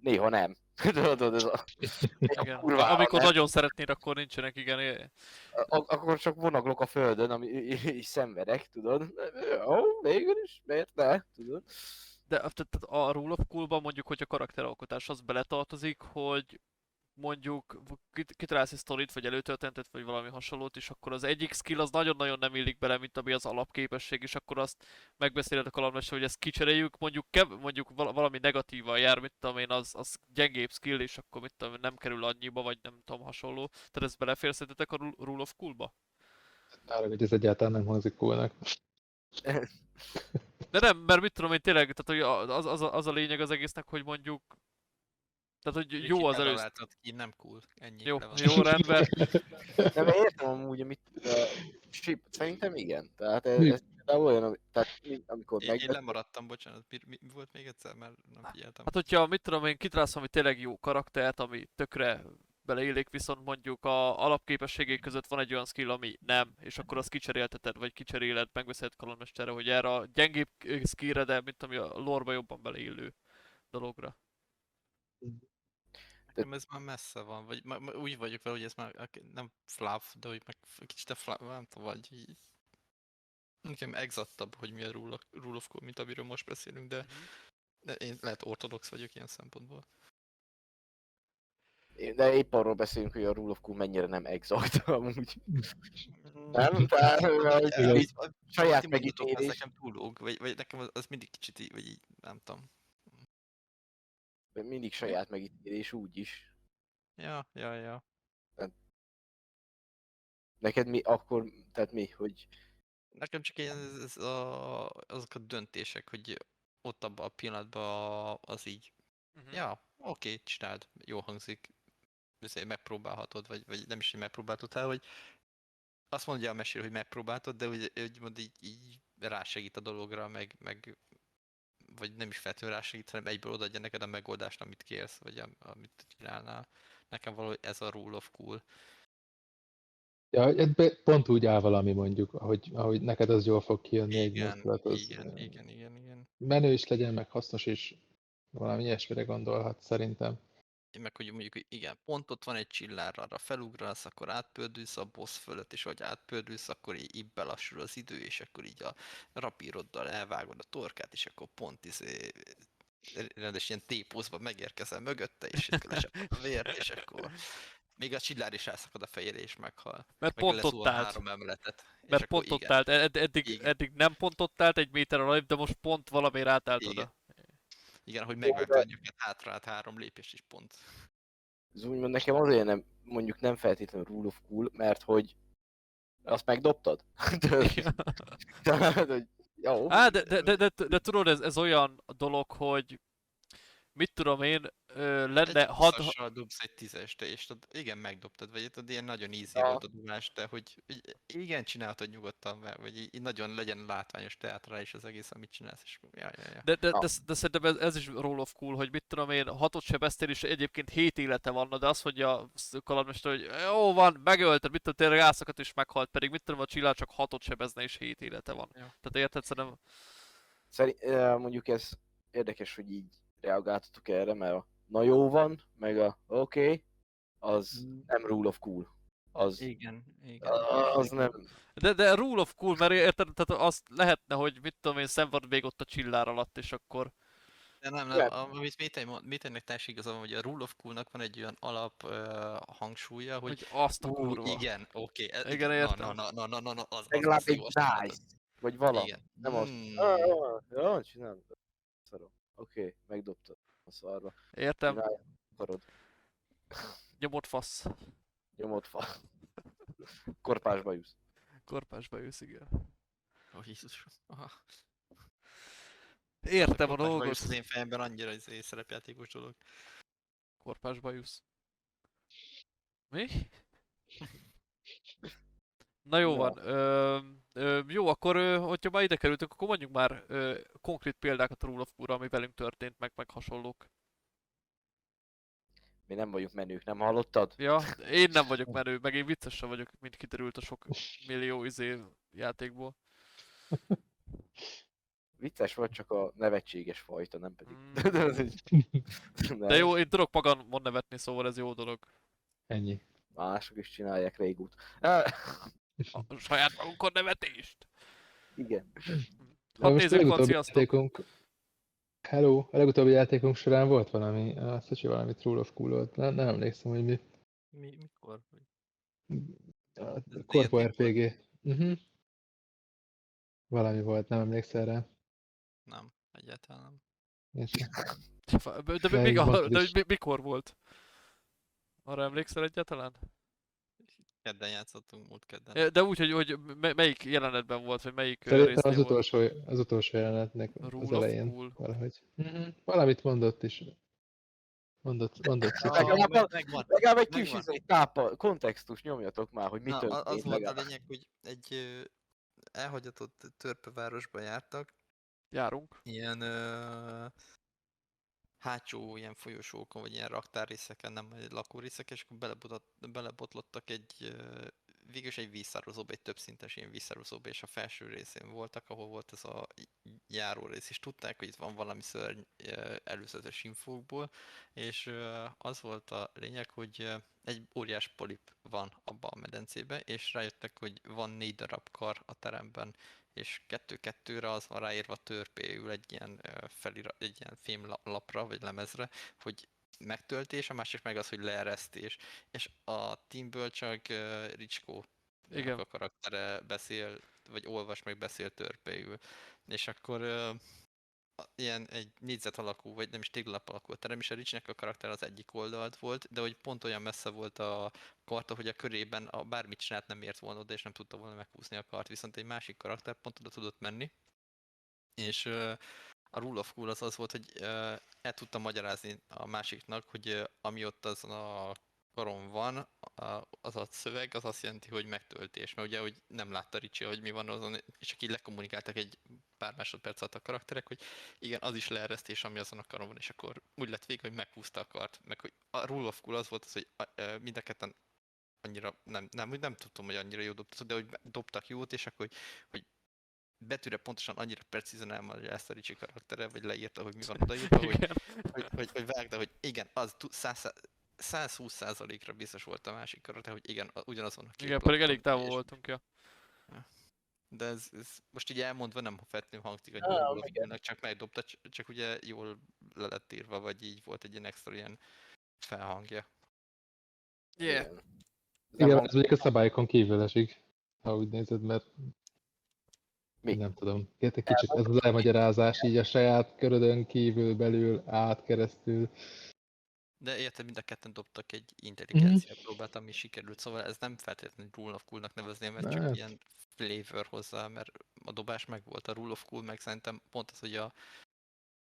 néha nem. Tudod, ez a... Igen. kurvára Amikor nem. nagyon szeretnéd, akkor nincsenek, igen. Ak- akkor csak vonaglok a földön, ami és szenvedek, tudod? Ó, végül is, miért ne, tudod? De a- tehát a Rule of Cool-ban mondjuk, hogy a karakteralkotás az beletartozik, hogy mondjuk kit- kitalálsz egy sztorit, vagy előtörténetet, vagy valami hasonlót, és akkor az egyik skill az nagyon-nagyon nem illik bele, mint ami az alapképesség, és akkor azt megbeszéled a kalandmester, hogy ezt kicseréljük, mondjuk, kev- mondjuk val- valami negatívan jár, mit tudom én, az, az gyengébb skill, és akkor mit tudom én, nem kerül annyiba, vagy nem tudom, hasonló. Tehát ez belefér szerintetek a Ru- Rule of Cool-ba? Arra, hogy ez egyáltalán nem hangzik coolnak. De nem, mert mit tudom én tényleg, tehát hogy az, az, a, az a lényeg az egésznek, hogy mondjuk tehát, hogy jó az először. Látod ki, nem cool. Ennyi. Jó, jó, rendben. Nem, értem amúgy, amit uh, szerintem igen. Tehát ez, ez olyan, ami- tehát mi- amikor Én, én meg... lemaradtam, bocsánat. Mi, mi, volt még egyszer, mert nem figyeltem. Hát hogyha, mit tudom én, kitalálsz valami tényleg jó karaktert, ami tökre beleillik, viszont mondjuk a alapképességek között van egy olyan skill, ami nem, és akkor azt kicserélteted, vagy kicseréled, megbeszéled kalandmesterre, hogy erre a gyengébb skillre, de mint ami a lore jobban beleillő dologra. Nekem ez már messze van, vagy ma, ma, úgy vagyok vele, hogy ez már nem fluff, de hogy meg kicsit a fluff, nem tudom, vagy így. Nekem exaktabb, hogy mi a rule of, rule of mint amiről most beszélünk, de, de én lehet ortodox vagyok ilyen szempontból. De épp arról beszélünk, hogy a Rule of Cool mennyire nem exakt amúgy. Nem? Tehát, hogy saját megítélés. nekem túlóg, vagy, vagy nekem az, az mindig kicsit így, vagy így, nem tudom. mindig saját megítélés úgy is. Ja, ja, ja. Neked mi akkor, tehát mi, hogy Nekem csak ilyen ez, ez a, azok a döntések, hogy ott abban a pillanatban az így, Mhm. ja, oké, csináld, jó hangzik, megpróbálhatod, vagy, vagy nem is, hogy megpróbáltad hogy azt mondja a mesélő, hogy megpróbáltad, de hogy, hogy mond így, így rásegít a dologra, meg, meg vagy nem is feltétlenül rásegít, hanem egyből odaadja neked a megoldást, amit kérsz, vagy am, amit csinálnál. Nekem valahogy ez a rule of cool. Ja, ebbe pont úgy áll valami mondjuk, ahogy, ahogy neked az jól fog kijönni egy Igen, mozdulat, az igen, igen, igen, igen. menő is legyen, meg hasznos is. Valami ilyesmire gondolhat szerintem. Meg hogy mondjuk, hogy igen, pont ott van egy csillár, arra felugrasz, akkor átpördülsz a boss fölött, és vagy átpördülsz, akkor így, így belassul az idő, és akkor így a rapíroddal elvágod a torkát, és akkor pont izé, rendes ilyen tépózva megérkezel mögötte, és itt a vért, és akkor még a csillár is elszakad a fejére, és meghal. Mert Meg pont ott állt. három emeletet. Mert pont ott állt. Ed- eddig, Igen. eddig nem pont ott állt egy méter alatt, de most pont valamiért átállt Igen. oda. Igen, hogy de- megvágtad a nyugat hátra, át három lépés is pont. ez úgymond nekem azért nem, mondjuk nem feltétlenül Rule of Cool, mert hogy azt megdobtad. Hogy jó. Á, de, de, de, de, de tudod, ez, ez olyan dolog, hogy mit tudom én, ö, lenne, Egy had, dobsz egy tízest, és tudod, igen, megdobtad, vagy tudod, ilyen nagyon easy Ja. volt a dugás, de hogy igen, csinálhatod nyugodtan, mert- vagy így, így nagyon legyen látványos teátrális az egész, amit csinálsz, és ja, ja, ja. de, de, Ja. de, de szerintem ez, ez is roll of cool, hogy mit tudom én, hatot sebeztél, és egyébként hét élete van, de az, hogy a kalandmester, hogy jó van, megölted, mit tudom, tényleg rászakadt és meghalt, pedig mit tudom, a csillár csak hatot sebezne, és hét élete van. Ja. Tehát érted, szerintem, Szerint, mondjuk ez érdekes, hogy így reagáltatok erre, mert a na jó van, meg a oké, okay, az nem Rule of Cool. Az, Igen, igen. az nem, de, de rule of cool, mert érted, tehát azt lehetne, hogy mit tudom én, szenved még ott a csillár alatt, és akkor De nem, Nem. nem, amit Métejnek teljesen igaza van, hogy a Rule of Cool-nak van egy olyan alap uh, hangsúlya, hogy Hogy azt a kurva. igen, oké. Okay. Igen, na, értem. na, na, na, na, na, az, az Legalább az jó, egy azt dice, vagy valami. Igen. Nem az. Mm. Ah, ah, Ja, csinálom. Szarom. Oké, megdobtad a szarba. Értem, Csinálj, akarod. nyomott fasz. Nyomod fa. Korpásba jussz. Korpásba jössz, igen. Ó, Jézus. Aha. Értem a Korpásban dolgot. Az én fejemben annyira izé szerepjátékos dolog. Korpásba jussz. Mi? Na jó van. Ö, ö, jó, akkor, ö, hogyha már ide kerültünk, akkor mondjuk már ö, konkrét példákat a Rule of Cool-ra, ami velünk történt, meg, meg hasonlók. Mi nem vagyunk menők, nem hallottad? Ja, én nem vagyok menő, meg én vicces sem vagyok, mint kiderült a sok millió izé játékból. Vicces vagy, csak a nevetséges fajta, nem pedig. Mm. Egy... De jó, én tudok magamon nevetni, szóval ez jó dolog. Ennyi. Mások is csinálják régóta. A saját magunkon nevetést. igen. Hadd a nézzük, van, játékunk... Hello! A legutóbbi játékunk során volt valami, a Szocsi valami True of Cool volt. Nem, nem emlékszem, hogy mi. Mi, mikor? A Corpo. RPG. Uh-huh. Valami volt, nem emlékszel rá. Nem, egyáltalán nem. De, de, mi, volt de, mikor volt? Arra emlékszel egyáltalán? Kedden játszottunk, múlt kedden. De úgy, hogy, hogy me- melyik jelenetben volt, vagy melyik Szerintem az volt? utolsó, az utolsó jelenetnek Rule az elején Cool. valahogy. Uh-huh. Valamit mondott is. Mondott, mondott Ah, Szocsi. Legalább- meg- megvan. Legalább egy kis izé, tápa, kontextus nyomjatok már, hogy mi Na, a- az történt. volt a lényeg, hogy egy elhagyatott törpevárosba jártak, Járunk. ilyen ö, hátsó ilyen folyosókon, vagy ilyen raktárrészeken, nem lakórészek, és akkor belebotlott, belebotlottak egy, végülis egy vízszározóba, egy többszintes ilyen vízszározóba, és a felső részén voltak, ahol volt ez a járórész, és tudták, hogy itt van valami szörny előzetes infókból, és az volt a lényeg, hogy egy óriás polip van abban a medencébe, és rájöttek, hogy van négy darab kar a teremben, és kettő-kettőre az van ráírva törpéül egy ilyen, felira, egy ilyen fém la- lapra, vagy lemezre, hogy megtöltés, a másik meg az, hogy leeresztés. És a teamből csak uh, Ricskó Igen. a karaktere beszél, vagy olvas, meg beszél törpéül. És akkor uh, ilyen egy négyzet alakú, vagy nem is téglalap alakú a terem, és a Ricsnek a karakter az egyik oldalt volt, de hogy pont olyan messze volt a karta, hogy a körében a bármit csinált nem ért volna oda, és nem tudta volna meghúzni a kart, viszont egy másik karakter pont oda tudott menni, és a Rule of Cool az az volt, hogy el tudtam magyarázni a másiknak, hogy ami ott azon a karon van, az a szöveg, az azt jelenti, hogy megtöltés, mert ugye, hogy nem látta Ricsi, hogy mi van azon, és csak így lekommunikáltak egy pár másodperc alatt a karakterek, hogy igen, az is leeresztés, ami azon a karon van, és akkor úgy lett vége, hogy meghúzta a kart, meg hogy a Rule of Cool az volt az, hogy mind a ketten annyira, nem, nem, nem tudtam, hogy annyira jó dobtak, de hogy dobtak jót, és akkor, hogy, hogy betűre pontosan annyira precízen elmagyarázta a Ricsi karaktere, vagy leírta, hogy mi van odaírva, hogy, hogy, hogy, hogy vágta, hogy igen, az tu- száz, 120%-ra biztos volt a másik karakter, hogy igen, a- ugyanazon a két Igen, pedig elég távol voltunk, ja. De ez, ez, most így elmondva nem feltétlenül hangzik, hogy volna, csak megdobta, cs- csak ugye jól le lett írva, vagy így volt egy ilyen extra ilyen felhangja. Yeah. Igen. Igen, ez mondjuk a szabályokon kívül esik, ha úgy nézed, mert Mi? nem tudom. Egy kicsit ez az elmagyarázás így a saját körödön kívül, belül, át, keresztül. De érted, mind a ketten dobtak egy intelligencia Mhm. próbát, ami sikerült, szóval ez nem feltétlenül Rule of Cool-nak nevezném, mert csak ilyen flavor hozzá, mert a dobás meg volt, a Rule of Cool meg szerintem pont az, hogy a,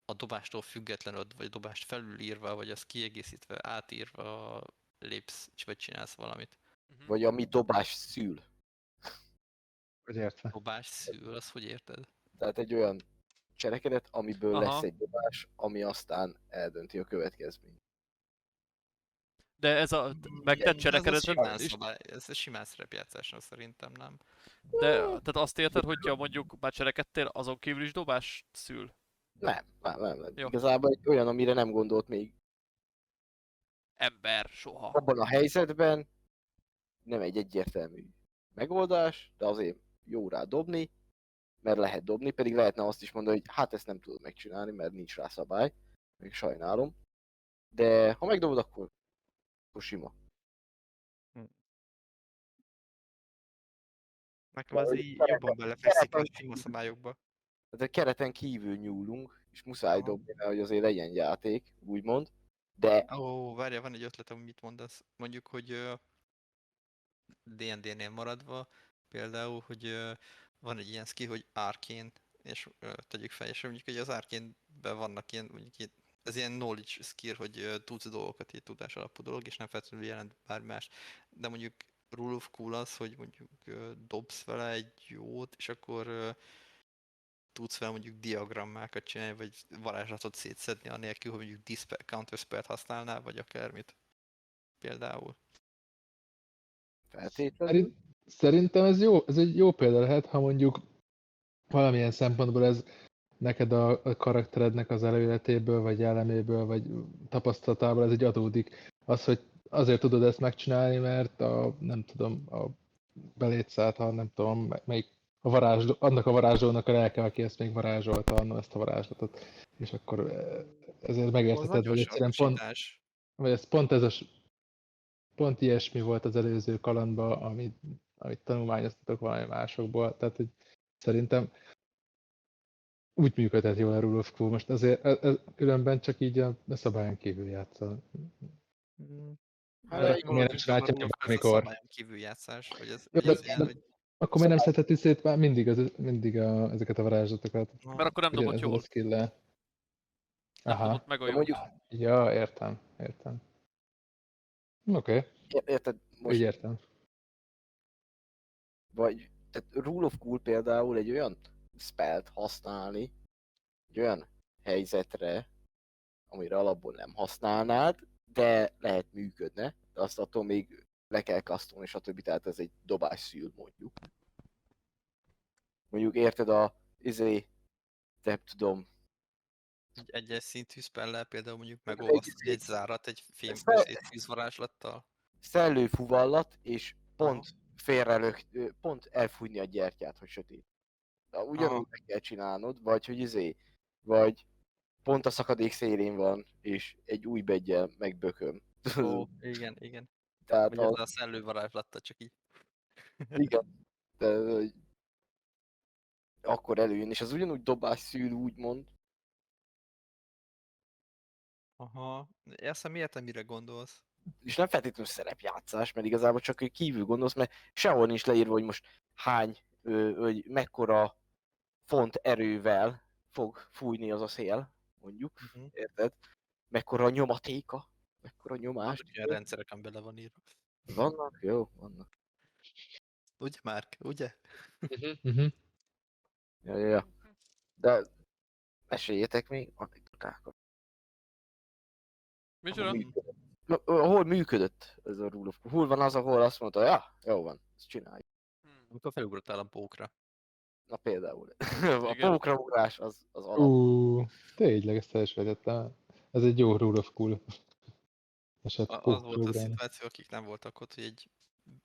a dobástól függetlenül, vagy a dobást felülírva, vagy az kiegészítve, átírva lépsz, vagy csinálsz valamit. Mhm. Vagy ami dobás szül. Hogy értve? Dobás szül, az hogy érted? Tehát egy olyan cselekedet, amiből Aha. lesz egy dobás, ami aztán eldönti a következményt. De ez a megtett Ez cselekedetet simán, is, szabály, ez a simán szerepjátszásnak szerintem nem. de tehát azt érted, hogyha mondjuk már cselekedtél, azon kívül is dobás szül. Nem, nem, nem. nem. Jó. Igazából egy olyan, amire nem gondolt még Ember soha. abban a helyzetben, nem egy egyértelmű megoldás, de azért jó rá dobni, mert lehet dobni, pedig lehetne azt is mondani, hogy hát ezt nem tudod megcsinálni, mert nincs rá szabály. még sajnálom. De ha megdobod, akkor, akkor sima. Nekem az így jobban belefekszik a sima szabályokba. Tehát a kereten kívül nyúlunk, és muszáj Aha. dobni, mert hogy azért legyen játék, úgymond. De Ó, várjál, van egy ötletem, mit mondasz. Mondjuk, hogy D&D-nél maradva, például, hogy van egy ilyen skill, hogy Arcane, és tegyük fel, és mondjuk, hogy az Arcane-ben vannak ilyen, mondjuk ilyen, ez ilyen knowledge skill, hogy tudsz dolgokat, így tudás alapú dolog, és nem feltétlenül jelent bármi más. De mondjuk rule of cool az, hogy mondjuk dobsz vele egy jót, és akkor tudsz vele mondjuk diagrammákat csinálni, vagy varázslatot szétszedni, anélkül, hogy mondjuk dispel, counterspell-t használnál, vagy akármit. Például. feltétlenül. Szerint, szerintem ez jó, ez egy jó példa lehet, ha mondjuk valamilyen szempontból ez neked a, karakterednek az előéletéből, vagy jelleméből, vagy tapasztalatából ez egy adódik. Az, hogy azért tudod ezt megcsinálni, mert a, nem tudom, a belétszát, ha nem tudom, melyik a varázsló, annak a varázslónak a lelke, aki ezt még varázsolta annól ezt a varázslatot. És akkor eh, ezért megértheted, vagy egyszerűen pont, vagy ez pont ez a, pont ilyesmi volt az előző kalandban, amit, amit tanulmányoztatok valami másokból, tehát hogy szerintem úgy működhet jól a Rule of Cool. Most azért ez, ez, különben csak így a, a szabályon kívül játszol. Hát, miért nem csinálhatja ez a kívül játszás, hogy ez, Jó, hogy de- ez ilyen, de- hogy Akkor miért nem szedheti szét már mindig, az, mindig a, ezeket a varázslatokat? Mert akkor nem dobott jól. Nem Aha. dobott meg a jó. mondjuk, Ja, értem, értem. Oké, okay, érted, most úgy értem. vagy, tehát Rule of Cool például egy olyan spelt használni, egy olyan helyzetre, amire alapból nem használnád, de lehet működne, de azt attól még le kell kasztolni, stb. Tehát ez egy dobás szűr mondjuk. Mondjuk érted a, izé, nem tudom, egy egyes szintű spellel például mondjuk Egy megolvasztani egy szint- zárat egy fém Fel- tűzvarázslattal. szellőfuvallat, és pont félrelök, pont elfújni a gyertyát, hogy sötét. Ugyanúgy Aha. meg kell csinálnod, vagy hogy izé, vagy pont a szakadék szélén van, és egy új beggyel megbököm. Ó, igen, igen. Tehát a, az a szellő varázslattal csak így. igen, de, hogy akkor előjön, és az ugyanúgy dobás szűr, úgymond. Aha. Ezt mi értem, mire gondolsz? És nem feltétlenül szerepjátszás, mert igazából csak kívül gondolsz, mert sehol nincs leírva, hogy most hány, hogy mekkora font erővel fog fújni az a szél, mondjuk, Uh-huh. érted? Mekkora a nyomatéka, mekkora nyomás. Ilyen rendszereken bele van írva. Vannak? Jó, vannak. Ugye, Márk? Ugye? Uh-huh. Ja, ja, ja. De meséljetek még anekdotákat. Micsoda? Ahol működött. Ez a rule of? Hol van az, ahol azt mondta, ja, jó van, ezt csináljuk. Hmm. Amikor felugrottál a pókra. Na például. a Igen. pókraugrás az, az alap. Ú, tényleg ezt elfelejtettem. Ez egy jó Rule of Cool. Eset A- az volt a szituáció, akik nem voltak ott, hogy egy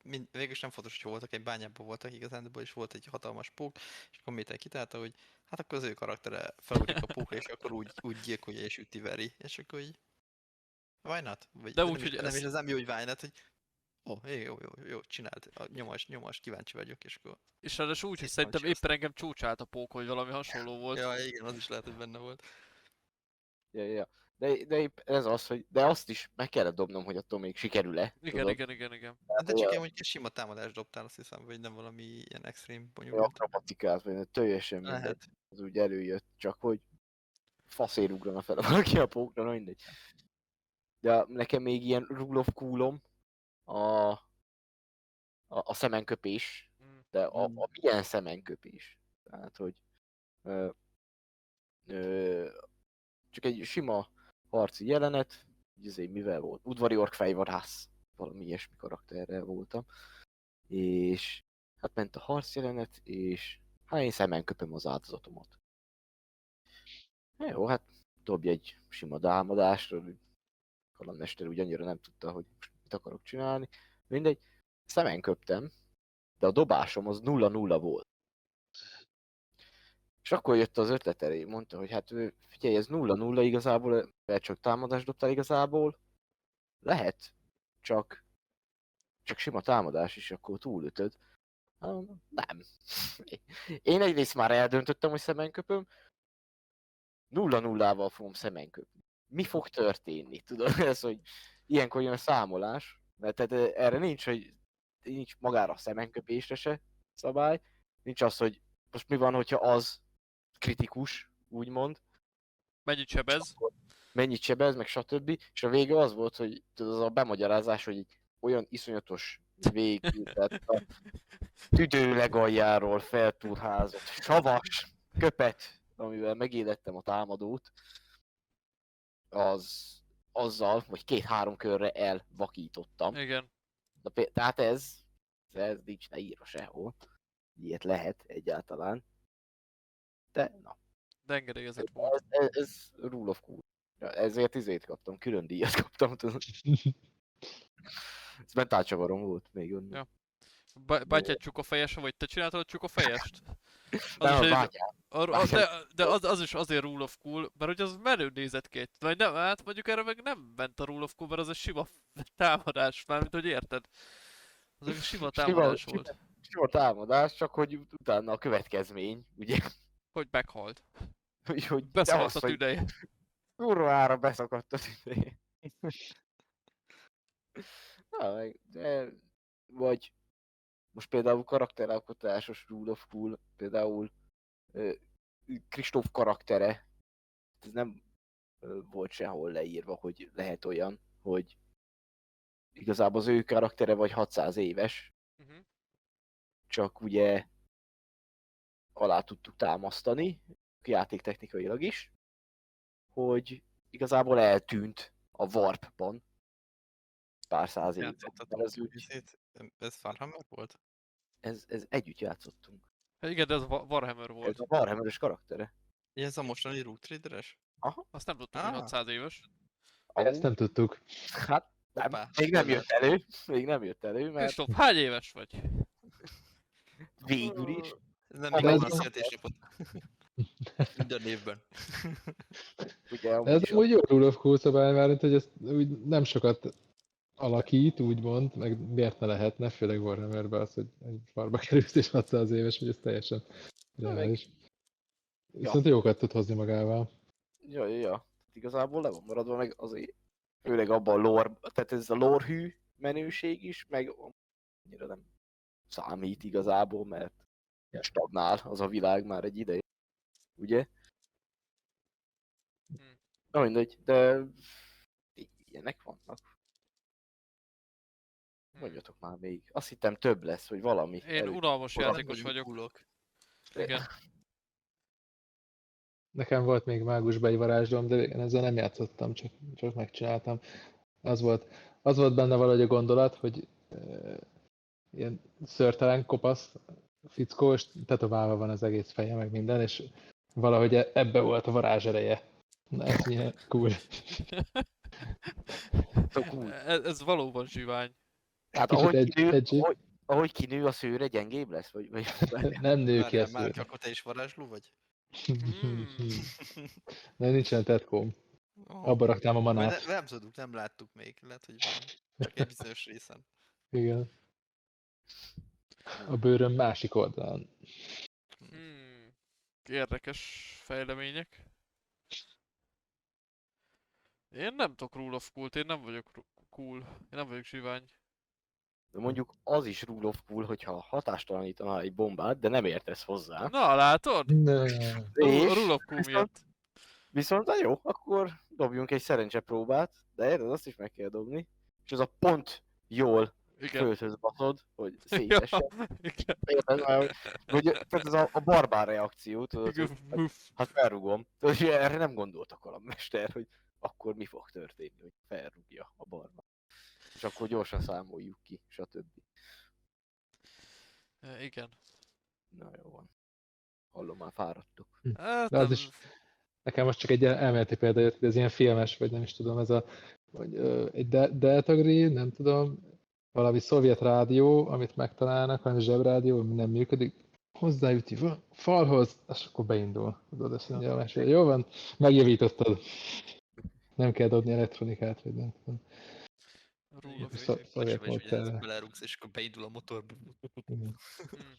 mind, végülis nem fontos, hogy voltak, egy bányában voltak igazándiból, és volt egy hatalmas pók, és akkor Métel kitalálta, hogy hát akkor az ő karaktere felugrik a pókra, és akkor úgy, úgy gyilkolja és üti veri, és akkor így why not? Vagy, De nem úgy, is- hogy nem ez- is az nem jó, hogy why not, hogy oh, jó, jó, jó, jó, csináld, a nyomás, nyomás, kíváncsi vagyok, és akkor, És ráadásul úgy, hogy Én szerintem éppen engem csúcsált a pók, hogy valami hasonló volt. ja, igen, az is lehet, hogy benne volt. Ja, ja. De, de épp ez az, hogy de azt is meg kellett dobnom, hogy attól még sikerül-e. Igen, tudod? igen, igen, igen. Hát de csak én mondjuk egy sima támadást dobtál, azt hiszem, vagy nem valami ilyen extrém bonyolult. akrobatikát, vagy teljesen mindegy. Lehet. Az úgy előjött, csak hogy faszér ugrana fel valaki a pókra, na mindegy. De nekem még ilyen rule of coolom a, a, a szemenköpés, Mm. de a, Mm. a milyen szemenköpés. Tehát, hogy ö, ö, csak egy sima harci jelenet, hogy mivel volt, udvari orkfejvadász, valami ilyesmi karakterrel voltam, és hát ment a harc jelenet, és hát én szemen köpöm az áldozatomat. Na Jó, hát dobj egy sima támadást, kalandmester úgy annyira nem tudta, hogy most mit akarok csinálni. Mindegy, szemen köptem, de a dobásom az 0-0 volt. És akkor jött az ötlet elé, mondta, hogy hát figyelj, ez 0-0 igazából, mert csak támadást dobtál igazából. Lehet, csak, csak sima támadás is, akkor túlütöd. Nem. Én egyrészt már eldöntöttem, hogy szemenköpöm. 0-0-val fogom szemenköpni. Mi fog történni? Tudod, ez, hogy ilyenkor jön a számolás, mert tehát eh, erre nincs, hogy nincs magára a szemenköpésre se szabály, nincs az, hogy most mi van, hogyha az kritikus, úgymond, Mennyit sebez? mennyit sebez, meg stb. És a vége az volt, hogy tudod, az a bemagyarázás, hogy így olyan iszonyatos végű, tehát a tüdő legaljáról feltúrházott savas köpet, amivel megélettem a támadót, az azzal, hogy két-három körre elvakítottam. Igen. Na, tehát ez, ez nincs leírva sehol. Ilyet lehet egyáltalán. De na, De engedélyezett volt. ez, ez, ez rule of cool. Ja, ezért izét kaptam, külön díjat kaptam, tudod. Ez mentálcsavarom volt még onnan. Ja. Ba- Bátyád csukafejes, vagy te csináltad a csukafejest? Az Nem, is a bátyám. Az, de, de az, az is azért rule of cool, mert hogy az menő nézett ki. Vagy nem, hát mondjuk erre meg nem ment a rule of cool, mert az egy sima támadás, mármint hogy érted. Az egy sima támadás Sima- volt, Sima támadás, csak hogy utána a következmény, ugye? hogy meghalt. Hogy, hogy Beszakadt a tüdeje. Kurvára beszakadt a tüdeje. Na, meg, de, vagy most például karakteralkotásos Rule of Cool, például Kristóf karaktere, ez nem volt sehol leírva, hogy lehet olyan, hogy igazából az ő karaktere vagy 600 éves, Mhm. csak ugye alá tudtuk támasztani, játéktechnikailag is, hogy igazából eltűnt a warpban pár száz évvel. Ez Farhammer volt? Ez, ez együtt játszottunk. Hát Igen, de ez a Warhammer Ez volt. a Warhammer-ös karaktere. Ez a mostani Root Trader-es? Azt nem tudtam, hogy Ah. 600 éves. Ezt nem tudtuk. Hát, nem, még nem jött elő, még nem jött elő, mert Kristóf, hány éves vagy? végül is. Ez nem Hát még ez- egy születésnapot. Minden évben. Ugye, ez úgy jó Rule of Cool szabály, mert hogy ezt úgy nem sokat alakít, úgymond, meg miért ne lehetne, főleg Warhammerben az, hogy egy farba kerülsz és 600 éves, hogy ez teljesen reális. Viszont jókat tud hozni magával. Ja, ja, ja. Igazából le van maradva meg azért, főleg abban a lore, tehát ez a lore hű menőség is, meg annyira nem számít igazából, mert Ja. stagnál az a világ már egy ideje. Ugye? Hm. Na mindegy, de ilyenek vannak. Hm. Mondjatok már még. Azt hittem több lesz, hogy valami. Én Elő- unalmas Valami játékos vagyok. Kulok. Igen. Nekem volt még mágus begyvarázslom, de én ezzel nem játszottam, csak, csak megcsináltam. Az volt, az volt benne valahogy a gondolat, hogy uh, ilyen szörtelen kopasz fickó, és tetoválva van az egész feje, meg minden, és valahogy e- ebbe volt a varázs ereje. Na, ez milyen cool. Cool. Ez, ez valóban zsivány. Hát ahogy egy- kinő, edgy. ahogy, ahogy kinő a szőre, gyengébb lesz? Vagy, vagy, Nem nő ki a Várjál már, akkor te is varázsló vagy? Hmm. Nem, nincsen tetkóm. Oh. Abba raktam a manát. ne- nem tudjuk, nem láttuk még. Lehet, hogy van. Csak egy bizonyos részen. Igen. A bőröm másik oldalán. Hmm. Érdekes fejlemények. Én nem tudok rule of cool én nem vagyok cool. Én nem vagyok zsivány. De mondjuk az is rule of cool, hogyha hatástalanítaná egy bombát, de nem értesz hozzá. Na, látod? Ne. Ru- Rule of cool Viszont- miatt. Viszont na jó, akkor dobjunk egy szerencsepróbát, de érted, azt is meg kell dobni. És az a pont jól Igen. földhöz baszod, hogy Ja. Érted? Mert- Vagy, tehát ez a, a barbár reakció, tudod, hogy Igen. Uff. hát felrugom. Tudod, hogy erre nem gondoltak a mester, hogy akkor mi fog történni, hogy felrúgja a barbár. És akkor gyorsan számoljuk ki, stb. Eh, Igen. Na jó van. Hallom, már fáradtok. Hát, De az nem- is- Nekem most csak egy ilyen elméleti példa jött, hogy ez ilyen filmes, vagy nem is tudom, ez a hogy, ö, egy de- Delta Green, nem tudom, valami szovjet rádió, amit megtalálnak, valami zsebrádió, ami nem működik, hozzájuti a falhoz, és akkor beindul. Tudod, azt mondja a. Jó van, megjavítottad. Nem kell dobni elektronikát, vagy nem tudom. Age. szovjet ezt belerúgsz, és akkor beindul a motorba. Igen. Hmm,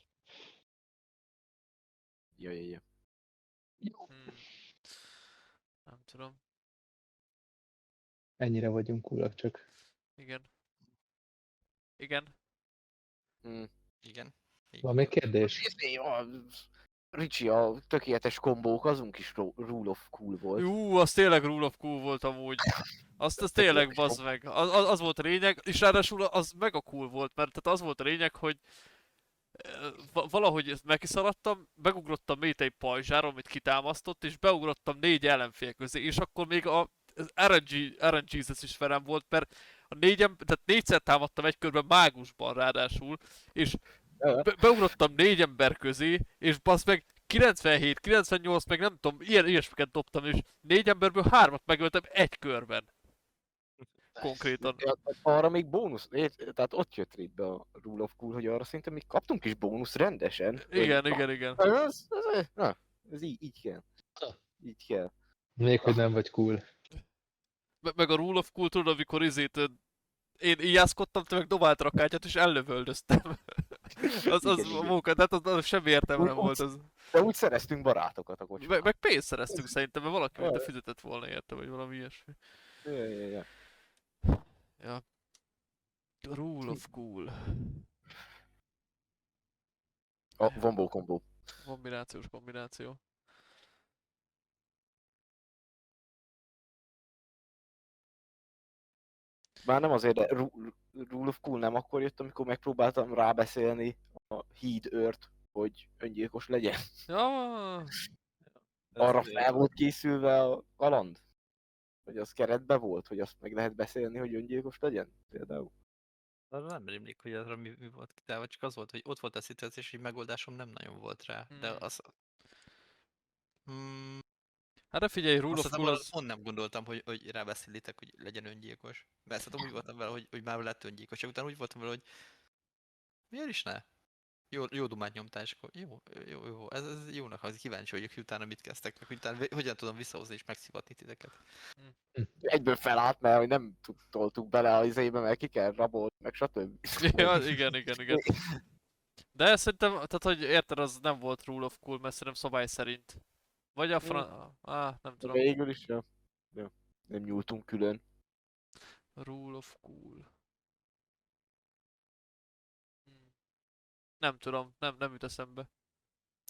Ja, ja, ja. hmm. Nem tudom. Ennyire vagyunk coolak csak. Igen. Igen. Mm. Igen. Van még kérdés? Izé, a- Ricsi, a tökéletes kombók, azunk is rule of cool volt. Jú, az tényleg Rule of Cool volt amúgy. Azt, az tényleg bazd meg. Az, az, az volt a lényeg, és ráadásul az mega cool volt, mert tehát az volt a lényeg, hogy va- valahogy ezt megkiszaladtam, megugrottam még egy pajzsáról, amit kitámasztott, és beugrottam négy ellenfél közé, és akkor még a az RNG, RNG-zes is velem volt, mert a négyem, tehát négyszer támadtam egy körben mágusban ráadásul, és be, beugrottam négy ember közé, és basz meg 97, 98, meg nem tudom, ilyen ilyesmiket dobtam, és négy emberből hármat megöltem egy körben. Konkrétan. Ja, arra még bónusz, tehát ott jött létbe a Rule of Cool, hogy arra szerintem még kaptunk is bónusz rendesen. hogy- Igen, igen, igen. Ez, ez, na, ez így, így kell. Így kell. Még hogy nem vagy cool. Me- Meg a Rule of Cool, tudod, amikor izét, én íjászkodtam, te meg dobáltad a kártyát, és ellövöldöztem. az, az Igen, a munka, tehát az, az semmi értelme nem volt. Az. De úgy szereztünk barátokat a Meg, kocsmában. meg pénzt szereztünk szerintem, mert valaki mint Ja. fizetett volna érte, vagy valami ilyesmi. Ja, ja, ja. Ja. Rule of Cool. A Vombó kombó. Kombinációs kombináció. Már nem azért, de Rule of Cool nem akkor jött, amikor megpróbáltam rábeszélni a híd őrt, hogy öngyilkos legyen. Ja, Arra fel volt készülve a kaland? Hogy az keretbe volt, hogy azt meg lehet beszélni, hogy öngyilkos legyen? Például. Arra nem rémlik, hogy arra mi, mi volt kitálva, csak az volt, hogy ott volt a szituáció, és egy megoldásom nem nagyon volt rá. De Hmm. az... Hmm, hát de figyelj, Rule azt of Cool az... pont nem gondoltam, hogy, hogy rábeszélitek, hogy legyen öngyilkos. Mert azt úgy voltam vele, hogy, hogy már lett öngyilkos, csak utána úgy voltam vele, hogy miért is ne? Jó, jó dumát nyomtál, és akkor jó, jó, jó, ez, ez jónak hangzik, kíváncsi vagyok, hogy utána mit kezdtek, meg hogy utána hogyan tudom visszahozni és megszivatni titeket. Egyből felállt, mert hogy nem tudtoltuk bele az izébe, mert ki kell rabolni, meg stb. ja, igen, igen, igen. De szerintem, tehát hogy érted, az nem volt Rule of Cool, mert szerintem szabály szerint. Vagy a fran... Ah, nem tudom. Végül is, ja. ja. Nem nyúltunk külön. Rule of Cool. Hmm. Nem tudom, nem, nem jut eszembe.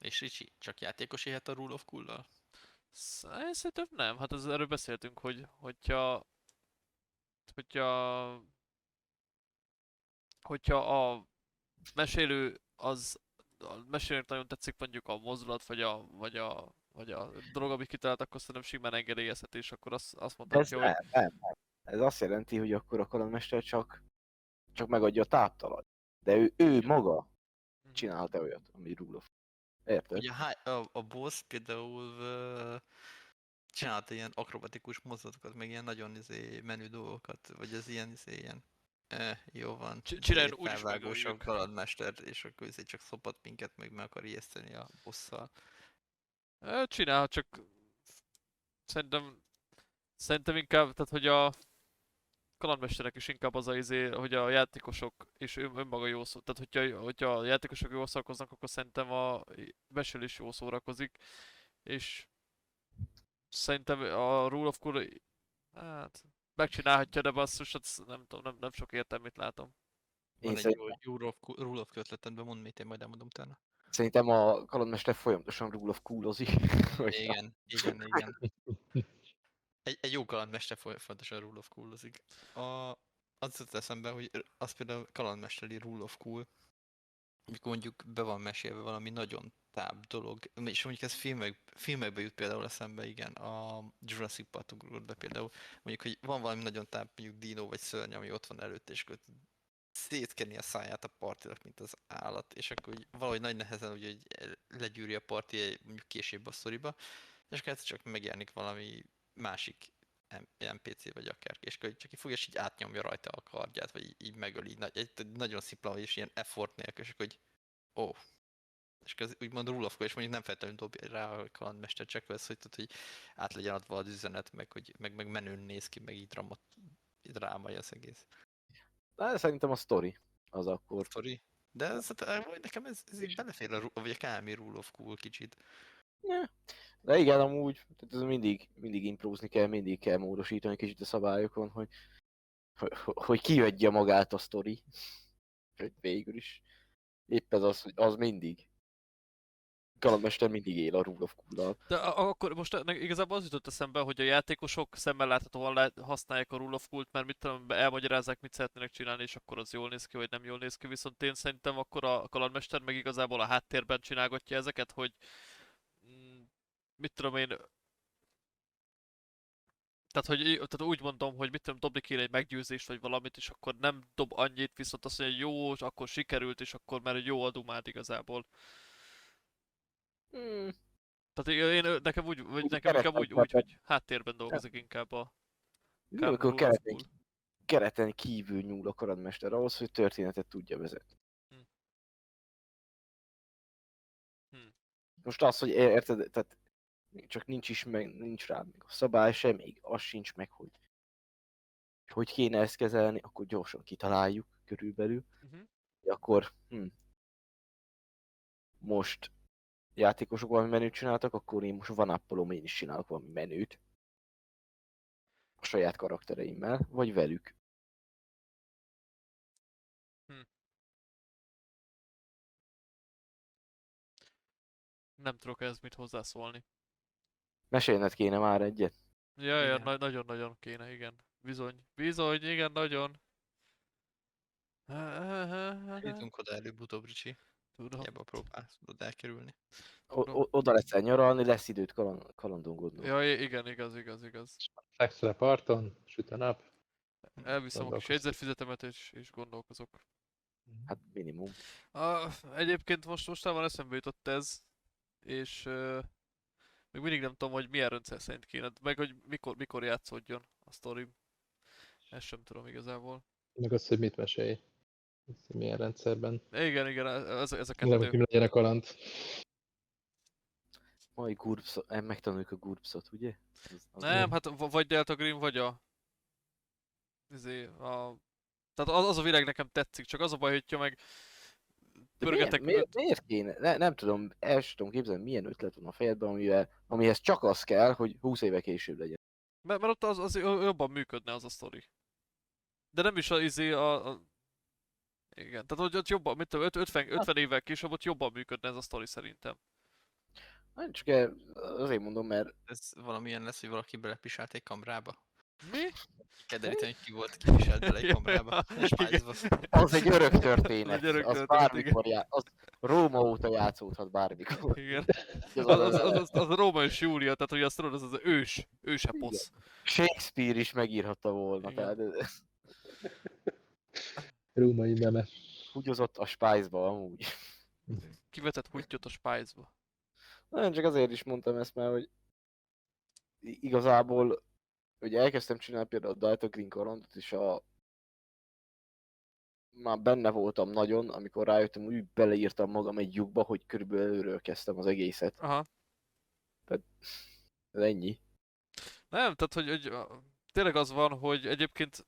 És Ricsi, csak játékos élhet a Rule of Cool-lal? Szerintem nem, hát az, erről beszéltünk, hogy hogyha... Hogyha... Hogyha a mesélő az... A mesélőnek nagyon tetszik mondjuk a mozdulat, vagy a, vagy a, vagy a dolog, amit kitalált, akkor szerintem simán engedélyezhet, és akkor azt, azt Ez mondhatja, hogy... nem, nem, nem. Ez azt jelenti, hogy akkor a kalandmester csak, csak megadja a táptalajt. De ő, ő maga Mhm. csinálta olyat, ami of. Érted? Ugye a, a, boss például ö, csinálta ilyen akrobatikus mozdulatokat, meg ilyen nagyon izé, menő dolgokat, vagy ez ilyen, izé, ilyen eh, jó van. Csi- csináljon, úgyis felvágós a megöljük. kalandmester, és akkor izé csak szopat minket, meg meg akar ijeszteni a bosszal. Csinál, csak szerintem, szerintem inkább, tehát hogy a kalandmesterek is inkább az a izé, hogy a játékosok és ön, önmaga jó szó, tehát hogyha, hogyha a játékosok jól szórakoznak, akkor szerintem a mesélő is jól szórakozik, és szerintem a Rule of Cool, hát megcsinálhatja, de basszus, hát nem tudom, nem, nem sok értelmét látom. Én Van egy szerintem, jó, jó rule of, of ötletemben, mondd mit, én majd elmondom utána. Szerintem a kalandmester folyamatosan rule of coolozik. Igen, igen, igen. Egy, egy jó kalandmester foly- fontosan Rule of Cool-ozik. A, az jutott eszembe, hogy az például kalandmesteri Rule of Cool, amikor mondjuk be van mesélve valami nagyon táb dolog, és mondjuk ez filmek, filmekbe jut például eszembe, igen, a Jurassic Park ugrott be például, mondjuk, hogy van valami nagyon táb, mondjuk dino vagy szörny, ami ott van előtt, és szétkenni a száját a partinak, mint az állat, és akkor úgy valahogy nagy nehezen úgy, hogy legyűri a parti mondjuk később a sztoriba, és akkor egyszer csak megjelenik valami másik NPC vagy akár, és akkor csak így fogja, és így átnyomja rajta a kardját, vagy így, így megöl, így nagy, egy, nagyon szipla, és ilyen effort nélkül, és akkor hogy ó, és akkor úgymond cool, és mondjuk nem feltétlenül dobja rá a kalandmester csak az, hogy, tudod, hogy át legyen adva az üzenet, meg, hogy, meg, meg menőn néz ki, meg így drámai az egész. De szerintem a story az akkor. Story. De ez, hát, vagy nekem ez, ez így belefér a, vagy a KMI rule of cool kicsit. De igen, amúgy, tehát ez mindig, mindig improzni kell, mindig kell módosítani kicsit a szabályokon, hogy, hogy, hogy kiadja magát a sztori. Hogy végül is. Épp ez az, hogy az mindig. Kalandmester mindig él a Rule of cool De akkor most igazából az jutott eszembe, hogy a játékosok szemmel láthatóan le- használják a Rule of Cult, mert mit tudom, elmagyarázzák, mit szeretnének csinálni, és akkor az jól néz ki, vagy nem jól néz ki, viszont én szerintem akkor a kalandmester meg igazából a háttérben csinálgatja ezeket, hogy mm, mit tudom én, tehát, hogy, tehát úgy mondom, hogy mit tudom, dobni kéne egy meggyőzést, vagy valamit, és akkor nem dob annyit, viszont azt mondja, hogy jó, és akkor sikerült, és akkor már jó a dumád igazából. Hmm. Tehát én, nekem úgy, vagy nekem inkább úgy, úgy, hogy háttérben dolgozik inkább a of kereten, kereten kívül nyúl a kalandmester ahhoz, hogy történetet tudja vezetni. Hm. Hm. Most az, hogy érted, tehát csak nincs is meg, nincs rá még a szabály sem, még az sincs meg, hogy hogy kéne ezt kezelni, akkor gyorsan kitaláljuk körülbelül. Mhm. Akkor hm, most játékosok valami menüt csináltak, akkor én most van appolom, én is csinálok valami menüt. A saját karaktereimmel, vagy velük. Nem tudok ez mit hozzászólni. Mesélned kéne már egyet. Ja, ja, Igen. na- nagyon-nagyon kéne, igen. Bizony. Bizony, igen, nagyon. Jutunk oda előbb-utóbb, Ricsi. Tudom. Hiába próbálsz tudod elkerülni. O- oda leszel nyaralni, lesz időt kaland- kalandon gondolni. Ja, igen, igaz, igaz, igaz. Feksz parton, süt a nap. Elviszem a kis jegyzetfizetemet és, és gondolkozok. Hát minimum. Ah, egyébként most mostában eszembe jutott ez, és uh, még mindig nem tudom, hogy milyen rendszer szerint kéne, meg hogy mikor, mikor játszódjon a sztori. Ezt sem tudom igazából. Meg az, hogy mit mesélj. Milyen rendszerben. Igen, igen, ez, ez a Nem, hogy kettő. mi legyen a kaland. Majd gurpszot, eh, megtanuljuk a gurpszot, ugye? Az, az Nem, hát vagy Delta Green, vagy a... Izé, a... Tehát az, az a világ nekem tetszik, csak az a baj, hogyha meg De miért, miért, miért kéne? Ne, nem tudom, el sem tudom képzelni, milyen ötlet van a fejedben, amivel, amihez csak az kell, hogy 20 éve később legyen. Mert, mert ott az, az jobban működne az a sztori. De nem is az izé a, a... Igen, tehát hogy ott jobban, mit tudom, öt- 50, 50 évvel később ott jobban működne ez a sztori szerintem. Hát csak el- azért mondom, mert Ez valamilyen lesz, hogy valaki belepisált egy kamrába. Mi? Kell deríteni, hogy ki volt kiviselt bele egy kamrába. Igen. Az egy örök történet. egy örök az történet, bármikor já, az Róma óta játszódhat bármikor. Igen. Az, Az, az, az, az, Róma és Júlia, tehát hogy azt tudod, az az ős, őseposz. Shakespeare is megírhatta volna, Igen. tehát Római meme. húgyozott a Spice-ba amúgy. Kivetett húgytyot a Spice-ba. Nagyon csak azért is mondtam ezt, mert hogy igazából hogy elkezdtem csinálni például a Delta Green karondot, és a már benne voltam nagyon, amikor rájöttem, úgy beleírtam magam egy lyukba, hogy körülbelül előről kezdtem az egészet. Aha. Ez ennyi. Nem, tehát hogy, hogy tényleg az van, hogy egyébként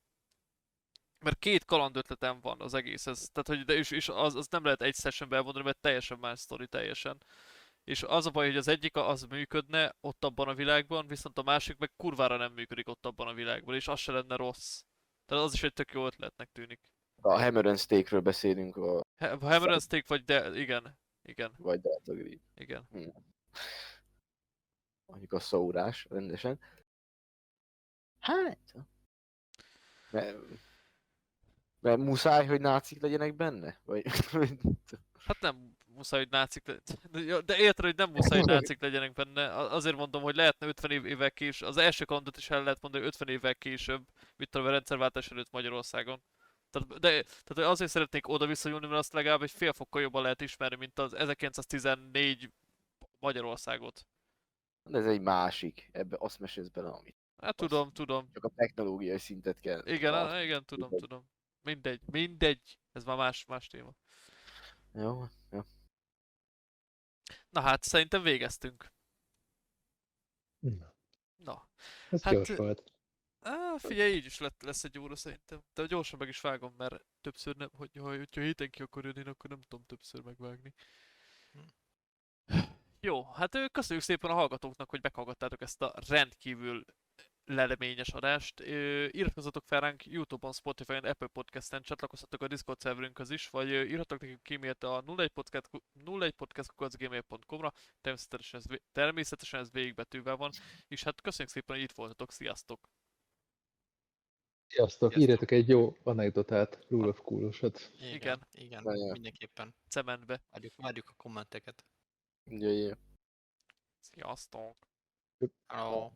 mert két kaland ötletem van az egész, ez, tehát hogy de és, és az, az nem lehet egy sessionbe elmondani, mert teljesen más sztori teljesen. És az a baj, hogy az egyik a- az működne ott abban a világban, viszont a másik meg kurvára nem működik ott abban a világban, és az se lenne rossz. Tehát az is egy tök jó ötletnek tűnik. A Hammer and Steak-ről beszélünk, a, Ha- Hammer and Steak vagy de, igen, igen, vagy Delta Green. igen. Mondjuk a szórás rendesen. Hát... Mert, mert muszáj, hogy nácik legyenek benne? Vagy... Hát nem muszáj, hogy nácik le... de, érted, hogy nem muszáj, hogy nácik legyenek benne. Azért mondom, hogy lehetne 50 év, évvel később. Az első kalandot is el lehet mondani, hogy 50 évvel később, mit tudom, a rendszerváltás előtt Magyarországon. Tehát, de, tehát azért szeretnék oda visszajönni, mert azt legalább egy fél fokkal jobban lehet ismerni, mint az 1914 Magyarországot. De ez egy másik, ebbe azt mesélsz bele, amit. Hát tudom, tudom. Csak a technológiai szintet kell. Igen, á, igen, tudom, tudom. Mindegy, mindegy. Ez már más, más téma. Jó, jó. Na hát, szerintem végeztünk. Na, Na. ez Hát, gyors volt. Á, figyelj, így is lett, lesz egy óra szerintem. De gyorsan meg is vágom, mert többször nem, hogy, ha, hogyha héten ki akar jönni, akkor nem tudom többször megvágni. Jó, hát köszönjük szépen a hallgatóknak, hogy meghallgattátok ezt a rendkívül leleményes adást. Ö, Iratkozzatok fel ránk Youtube-on, Spotify-on, Apple Podcast-en, csatlakozhatok a Discord szerverünkhöz is, vagy írhatok nekünk e-mailt a 01podcast.gmail.com-ra, természetesen ez, természetesen ez végigbetűvel van, és hát köszönjük szépen, hogy itt voltatok, sziasztok! Sziasztok, Sziasztok. írjatok egy jó anekdotát, Rule of Cool-osat. Igen, Igen. igen, Nagyon. mindenképpen. Cementbe. Várjuk, várjuk a kommenteket. Jöjjél. Sziasztok! Hello.